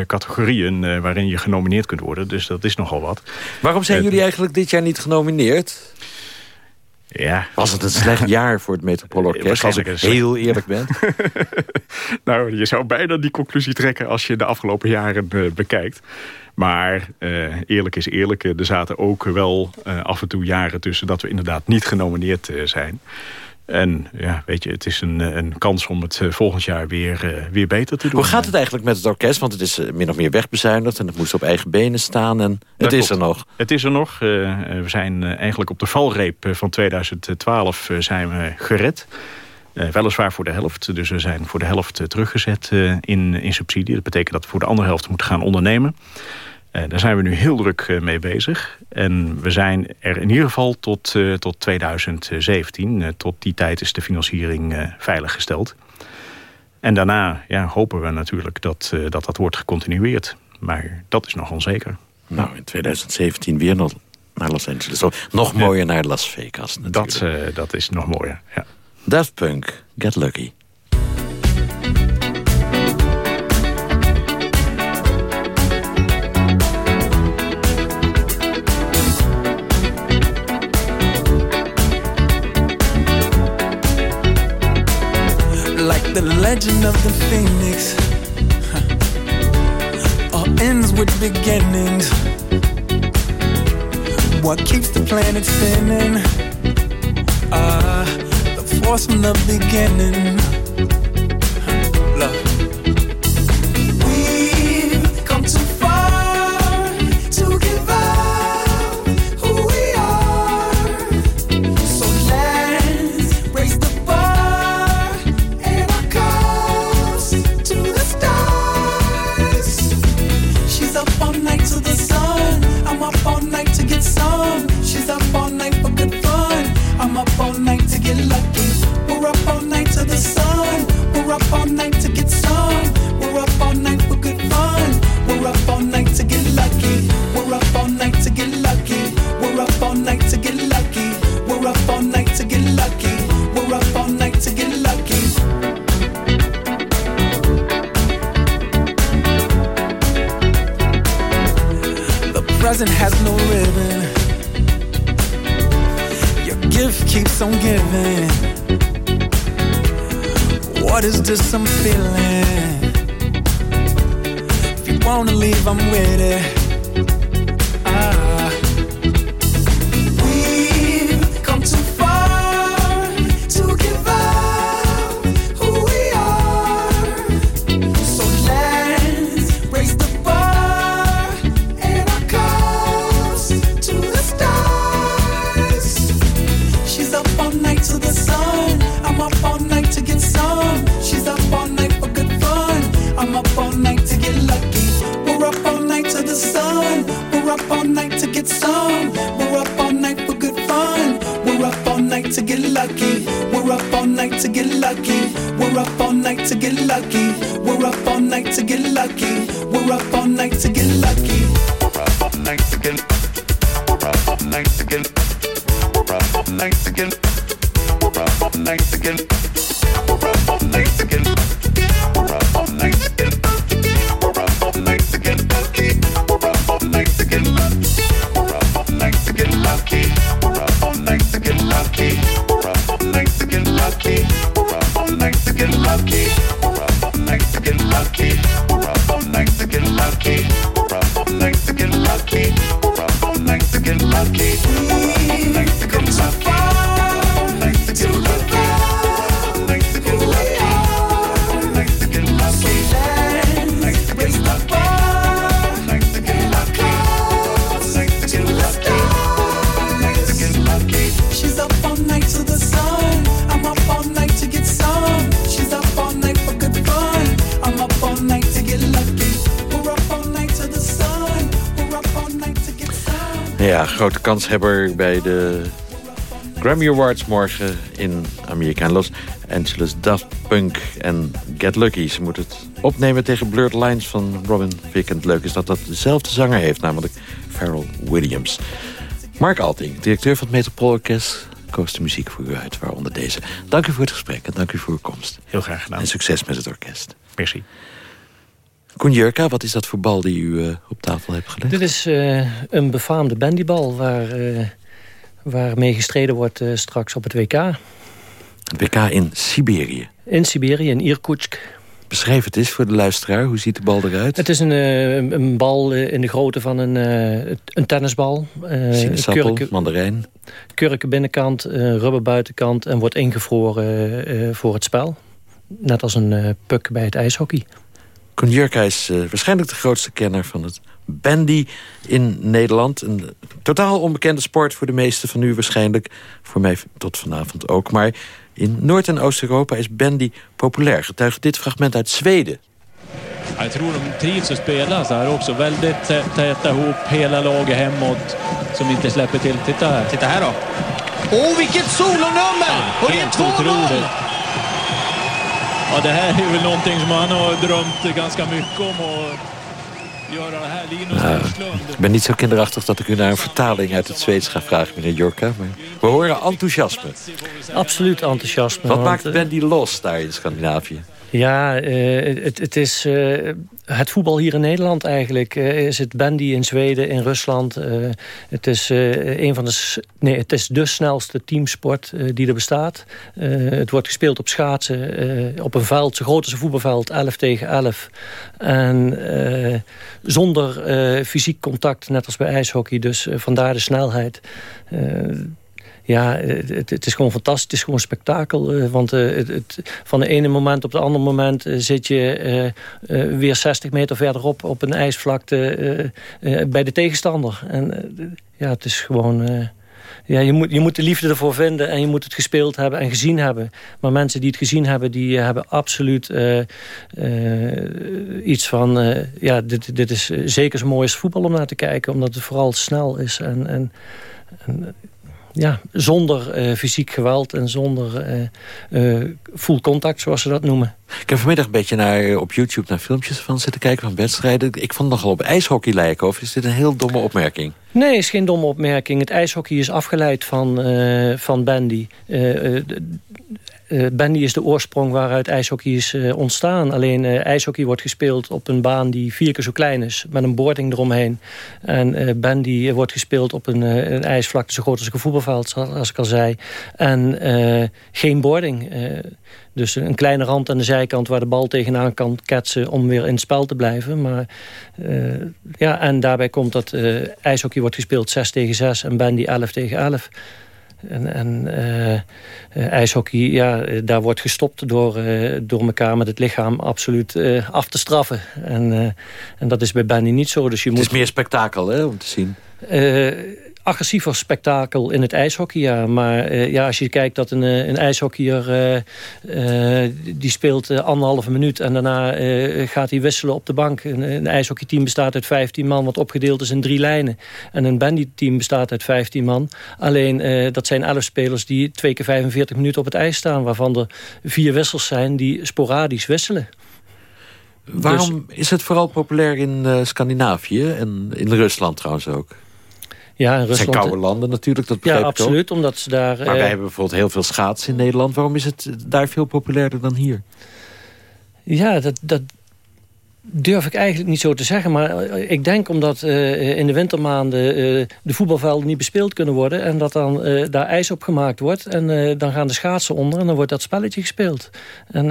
categorieën waarin je genomineerd kunt worden. Dus dat is nogal wat. Waarom zijn jullie eigenlijk dit jaar niet genomineerd? Ja. Was het een slecht jaar voor het Metropoolorkest, als ik heel eerlijk ben? nou, je zou bijna die conclusie trekken als je de afgelopen jaren uh, bekijkt. Maar uh, eerlijk is eerlijk, er zaten ook wel uh, af en toe jaren tussen... dat we inderdaad niet genomineerd zijn. En ja, weet je, het is een, een kans om het volgend jaar weer, weer beter te doen. Hoe gaat het eigenlijk met het orkest? Want het is min of meer wegbezuinigd en het moest op eigen benen staan. En het is er nog. Het is er nog. we zijn eigenlijk op de valreep van 2012 zijn we gered. Uh, weliswaar voor de helft. Dus we zijn voor de helft uh, teruggezet uh, in, in subsidie. Dat betekent dat we voor de andere helft moeten gaan ondernemen. daar zijn we nu heel druk mee bezig. En we zijn er in ieder geval tot, tot 2017. tot die tijd is de financiering veiliggesteld. En daarna ja, hopen we natuurlijk dat, dat dat wordt gecontinueerd. Maar dat is nog onzeker. Nou, in 2017 weer nog naar Los Angeles. Nog mooier naar Las Vegas natuurlijk. Dat, dat is nog mooier, ja. Daft Punk, Get Lucky. Like the legend of the phoenix. All ends with beginnings What keeps the planet spinning uh, force from the beginning. Love. Grote kanshebber bij de Grammy Awards morgen in Amerika. Los Angeles Daft Punk en Get Lucky. Ze moeten het opnemen tegen Blurred Lines van Robin Thicke. En het leuke is dat dat dezelfde zanger heeft, namelijk Pharrell Williams. Mark Alting, directeur van het Metropoolorkest, koos de muziek voor u uit, waaronder deze. Dank u voor het gesprek en dank u voor uw komst. Heel graag gedaan. En succes met het orkest. Merci. Koen Jurka, wat is dat voor bal die u uh, op tafel hebt gelegd? Dit is uh, een befaamde bandybal waar, uh, waarmee gestreden wordt straks op het WK. Het WK in Siberië? In Siberië, in Irkutsk. Beschrijf het eens voor de luisteraar. Hoe ziet de bal eruit? Het is een, een bal in de grootte van een, een tennisbal. Sinaasappel, mandarijn. Kurken binnenkant, rubber buitenkant... en wordt ingevroren voor het spel. Net als een puk bij het ijshockey. Koen Jurka is uh, waarschijnlijk de grootste kenner van het bandy in Nederland. Een totaal onbekende sport voor de meesten van u waarschijnlijk. Voor mij tot vanavond ook. Maar in Noord- en Oost-Europa is bandy populair. Getuigt dit fragment uit Zweden. Jag tror de trivs att spela så här också. Väldigt täta ihop hela laget hemåt som inte släpper till. Titta här. Titta här då. Åh, oh, vilket solonummer! Ja, och det är 2-0! Ja, det här är väl någonting som han har drömt ganska mycket om att göra det här. Linus nou, ik ben niet zo kinderachtig dat ik u naar een vertaling uit het Zweeds ga vragen, meneer Jorka. Maar we horen enthousiasme. Absoluut enthousiasme. Wat maakt bandy los daar in Scandinavië? Ja, uh, het, het, is uh, het voetbal hier in Nederland eigenlijk. Uh, is het bandy in Zweden, in Rusland. het is een van de... Nee, het is de snelste teamsport die er bestaat. het wordt gespeeld op schaatsen. op een veld, zo groot als een voetbalveld, 11 tegen 11. En zonder fysiek contact, net als bij ijshockey. Dus vandaar de snelheid ja, het, is gewoon fantastisch. Het is gewoon spektakel. Uh, want uh, het, van de ene moment op het andere moment uh, zit je weer 60 meter verderop op een ijsvlakte bij de tegenstander. En ja, het is gewoon... ja, je, moet, je moet de liefde ervoor vinden en je moet het gespeeld hebben en gezien hebben. Maar mensen die het gezien hebben, die hebben absoluut iets van... ja, dit, dit is zeker zo mooi als voetbal om naar te kijken. Omdat het vooral snel is en... en, en ja, zonder uh, fysiek geweld en zonder uh, uh, full contact, zoals ze dat noemen. Ik heb vanmiddag een beetje naar, op YouTube naar filmpjes van zitten kijken van wedstrijden. Ik vond het nogal op ijshockey lijken, of is dit een heel domme opmerking? Nee, is geen domme opmerking. Het ijshockey is afgeleid van, van bandy. Uh, bandy is de oorsprong waaruit ijshockey is uh, ontstaan. Alleen uh, ijshockey wordt gespeeld op een baan die vier keer zo klein is. Met een boarding eromheen. En bandy wordt gespeeld op een, een, ijsvlakte zo groot als een voetbalveld, als ik al zei. En geen boarding. dus een kleine rand aan de zijkant waar de bal tegenaan kan ketsen om weer in het spel te blijven. Maar, ja, en daarbij komt dat ijshockey wordt gespeeld 6 tegen 6 en bandy 11 tegen 11. En, en uh, ijshockey, ja, daar wordt gestopt door, uh, door elkaar met het lichaam absoluut af te straffen. En, en dat is bij bandy niet zo. Dus je het moet... is meer spektakel hè, om te zien agressiever spektakel in het ijshockey, ja. Maar uh, ja, als je kijkt dat een, een ijshockeyer... Uh, die speelt anderhalve minuut en daarna gaat hij wisselen op de bank. Een, een ijshockeyteam bestaat uit 15 man... wat opgedeeld is in drie lijnen. En een bandyteam bestaat uit 15 man. Alleen dat zijn 11 spelers die twee keer 45 minuten op het ijs staan... waarvan er vier wissels zijn die sporadisch wisselen. Waarom is het vooral populair in Scandinavië en in Rusland trouwens ook? Ja, Rusland... Het zijn koude landen natuurlijk, dat begrijp ja, ik absoluut, omdat ze daar... Maar wij hebben bijvoorbeeld heel veel schaatsen in Nederland. Waarom is het daar veel populairder dan hier? Ja, dat, dat durf ik eigenlijk niet zo te zeggen. Maar ik denk omdat uh, in de wintermaanden uh, de voetbalvelden niet bespeeld kunnen worden... en dat dan uh, daar ijs op gemaakt wordt. En dan gaan de schaatsen onder en dan wordt dat spelletje gespeeld. En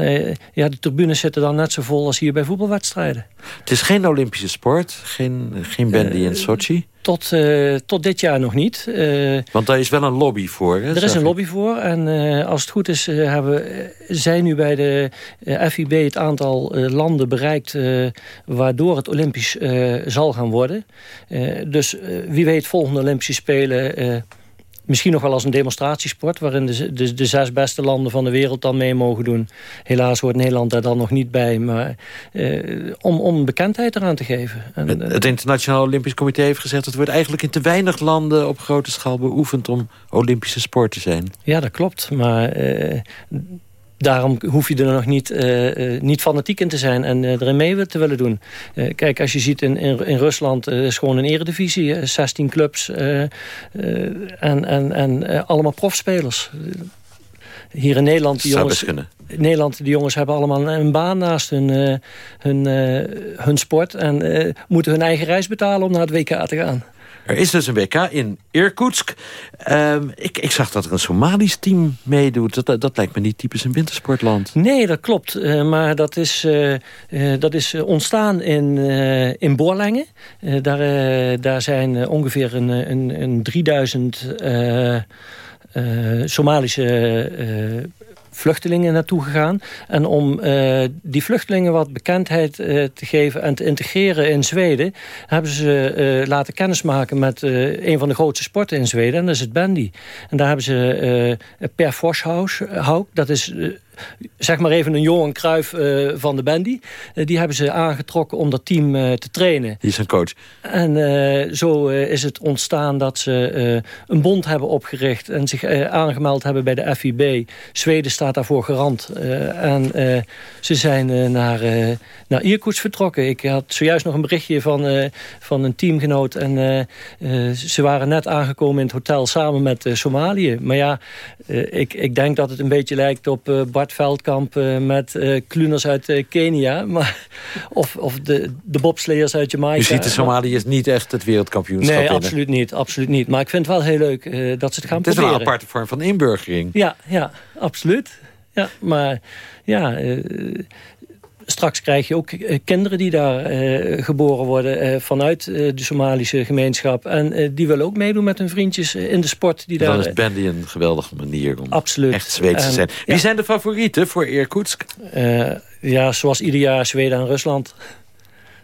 ja, de tribunes zitten dan net zo vol als hier bij voetbalwedstrijden. Het is geen Olympische sport, geen, geen bandy in Sochi? Tot, uh, tot dit jaar nog niet. Uh, Want daar is wel een lobby voor. Hè, er is een lobby voor. En uh, als het goed is, hebben zij nu bij de FIB het aantal landen bereikt... waardoor het Olympisch zal gaan worden. dus wie weet, volgende Olympische Spelen Misschien nog wel als een demonstratiesport... waarin de, de, de, zes beste landen van de wereld dan mee mogen doen. Helaas hoort Nederland daar dan nog niet bij. Maar eh, om, om bekendheid eraan te geven. En, het, het Internationaal Olympisch Comité heeft gezegd... het wordt eigenlijk in te weinig landen op grote schaal beoefend... om Olympische sport te zijn. Ja, dat klopt. Maar... Eh, daarom hoef je er nog niet, uh, niet fanatiek in te zijn en uh, erin mee te willen doen. Uh, kijk, als je ziet in, in, in Rusland is gewoon een eredivisie, 16 clubs en, en, en allemaal profspelers. Hier in Nederland, die jongens, Nederland, die jongens hebben allemaal een baan naast hun, hun, hun sport en moeten hun eigen reis betalen om naar het WK te gaan. Er is dus een WK in Irkutsk. Ehm, ik, ik zag dat er een Somalisch team meedoet. Dat, dat lijkt me niet typisch een wintersportland. Nee, dat klopt. Uh, maar dat is, uh, uh, dat is ontstaan in, in Borlänge. daar, daar zijn ongeveer een, een, een 3000 Somalische vluchtelingen naartoe gegaan. En om uh, die vluchtelingen wat bekendheid uh, te geven en te integreren in Zweden... hebben ze uh, laten kennismaken met een van de grootste sporten in Zweden. En dat is het bandy. En daar hebben ze Per Forshaus, dat is zeg maar even een Johan Cruijff uh, van de bandy. Uh, die hebben ze aangetrokken om dat team uh, te trainen. Die is een coach. En zo is het ontstaan dat ze een bond hebben opgericht... en zich aangemeld hebben bij de FIB. Zweden staat daarvoor garant. en ze zijn naar, naar Irkutsk vertrokken. Ik had zojuist nog een berichtje van, van een teamgenoot. En ze waren net aangekomen in het hotel samen met Somalië. Maar ja, ik, ik denk dat het een beetje lijkt op Bart Veldkamp uh, met kluners uit uh, Kenia. Maar, of of de, de bobsleers uit Jamaica. Je ziet de Somaliërs niet echt het wereldkampioenschap Nee, absoluut niet, absoluut niet. Maar ik vind het wel heel leuk dat ze het gaan het proberen. Het is wel een aparte vorm van inburgering. Ja, ja absoluut. Ja, maar ja, straks krijg je ook kinderen die daar uh, geboren worden uh, vanuit de Somalische gemeenschap. En die willen ook meedoen met hun vriendjes in de sport. Die Dan daar, is bandy een geweldige manier om absoluut. echt Zweeds te zijn. Wie ja. zijn de favorieten voor Irkutsk? ja, zoals ieder jaar Zweden en Rusland.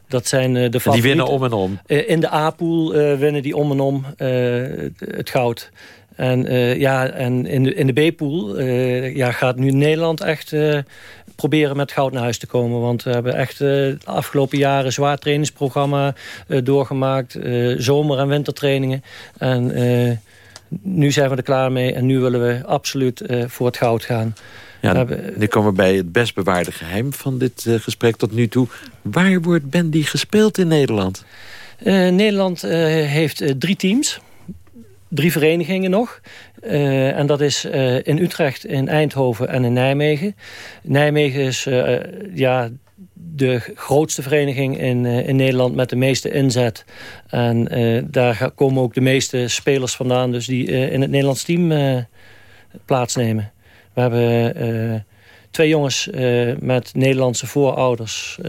Dat zijn de favorieten. Die winnen om en om? in de A-pool winnen die om en om het goud. En, uh, ja, en in de, in de B-pool uh, ja, gaat nu Nederland echt uh, proberen met goud naar huis te komen. Want we hebben echt de afgelopen jaren een zwaar trainingsprogramma doorgemaakt. zomer- en wintertrainingen. En nu zijn we er klaar mee. En nu willen we absoluut voor het goud gaan. Ja, hebben, nu komen we bij het best bewaarde geheim van dit gesprek tot nu toe. Waar wordt bandy gespeeld in Nederland? Nederland heeft drie teams drie verenigingen nog. Uh, en dat is uh, in Utrecht, in Eindhoven en in Nijmegen. Nijmegen is uh, ja, de grootste vereniging in, in Nederland met de meeste inzet. En daar komen ook de meeste spelers vandaan... dus die in het Nederlands team plaatsnemen. We hebben twee jongens met Nederlandse voorouders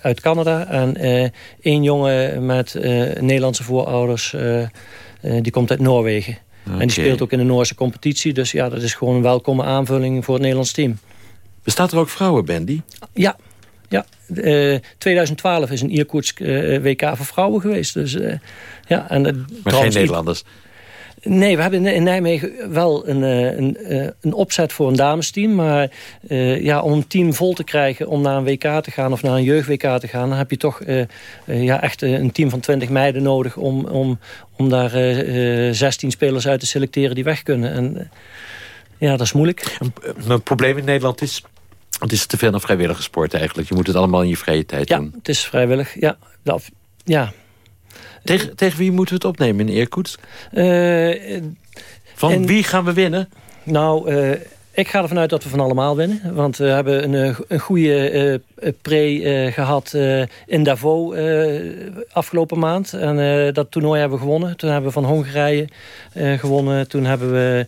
uit Canada... en één jongen met Nederlandse voorouders... Uh, die komt uit Noorwegen. Okay. En die speelt ook in de Noorse competitie. Dus ja, dat is gewoon een welkome aanvulling voor het Nederlands team. Bestaat er ook vrouwenbandy? Ja. ja. Uh, 2012 is een Irkutsk uh, WK voor vrouwen geweest. Dus, ja, en, maar geen Nederlanders? Nee, we hebben in Nijmegen wel een, een, een opzet voor een damesteam. Maar uh, ja, om een team vol te krijgen om naar een WK te gaan... of naar een jeugd-WK te gaan... dan heb je toch uh, uh, ja, echt een team van 20 meiden nodig... om, om, om daar 16 spelers uit te selecteren die weg kunnen. En ja, dat is moeilijk. Een probleem in Nederland is... Het is te veel een vrijwillige sport eigenlijk. Je moet het allemaal in je vrije tijd ja, doen. het is vrijwillig. Ja, dat, ja, tegen, tegen wie moeten we het opnemen in Irkutsk? Uh, Van en, wie gaan we winnen? Nou, uh, ik ga ervan uit dat we van allemaal winnen. Want we hebben een, een goede uh, pre uh, gehad uh, in Davos afgelopen maand. En dat toernooi hebben we gewonnen. Toen hebben we van Hongarije gewonnen. Toen hebben we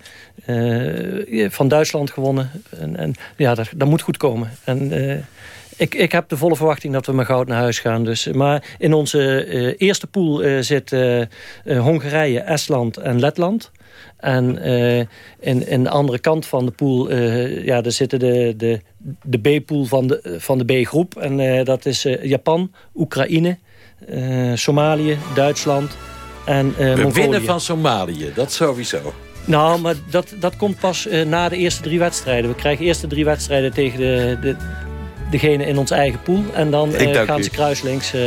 van Duitsland gewonnen. En, en ja, dat, dat, moet goed komen. En ik, ik heb de volle verwachting dat we met goud naar huis gaan. Dus, maar in onze uh, eerste pool uh, zit uh, Hongarije, Estland en Letland. En in, in de andere kant van de pool ja, daar zitten de, de, de B-pool van de, van de B-groep. En dat is Japan, Oekraïne, Somalië, Duitsland en We Mongolië. winnen van Somalië, dat sowieso. Nou, maar dat, dat komt pas na de eerste drie wedstrijden. We krijgen eerst de drie wedstrijden tegen de, de, degene in ons eigen pool. En dan uh, gaan u. ze kruislinks... Uh...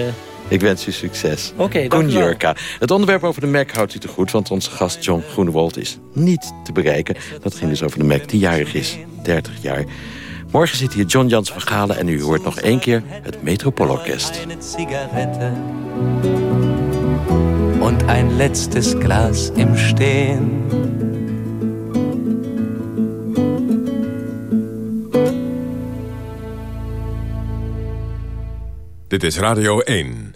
Ik wens u succes. Oké, okay, Koen Jurka. Het onderwerp over de Mac houdt u te goed... want onze gast John Groenewold is niet te bereiken. Dat ging dus over de Mac die jarig is. 30 jaar. Morgen zit hier John Jans van Galen en u hoort nog één keer het Metropoolorkest. Und ein letztes Glas im Stehen. Dit is Radio 1.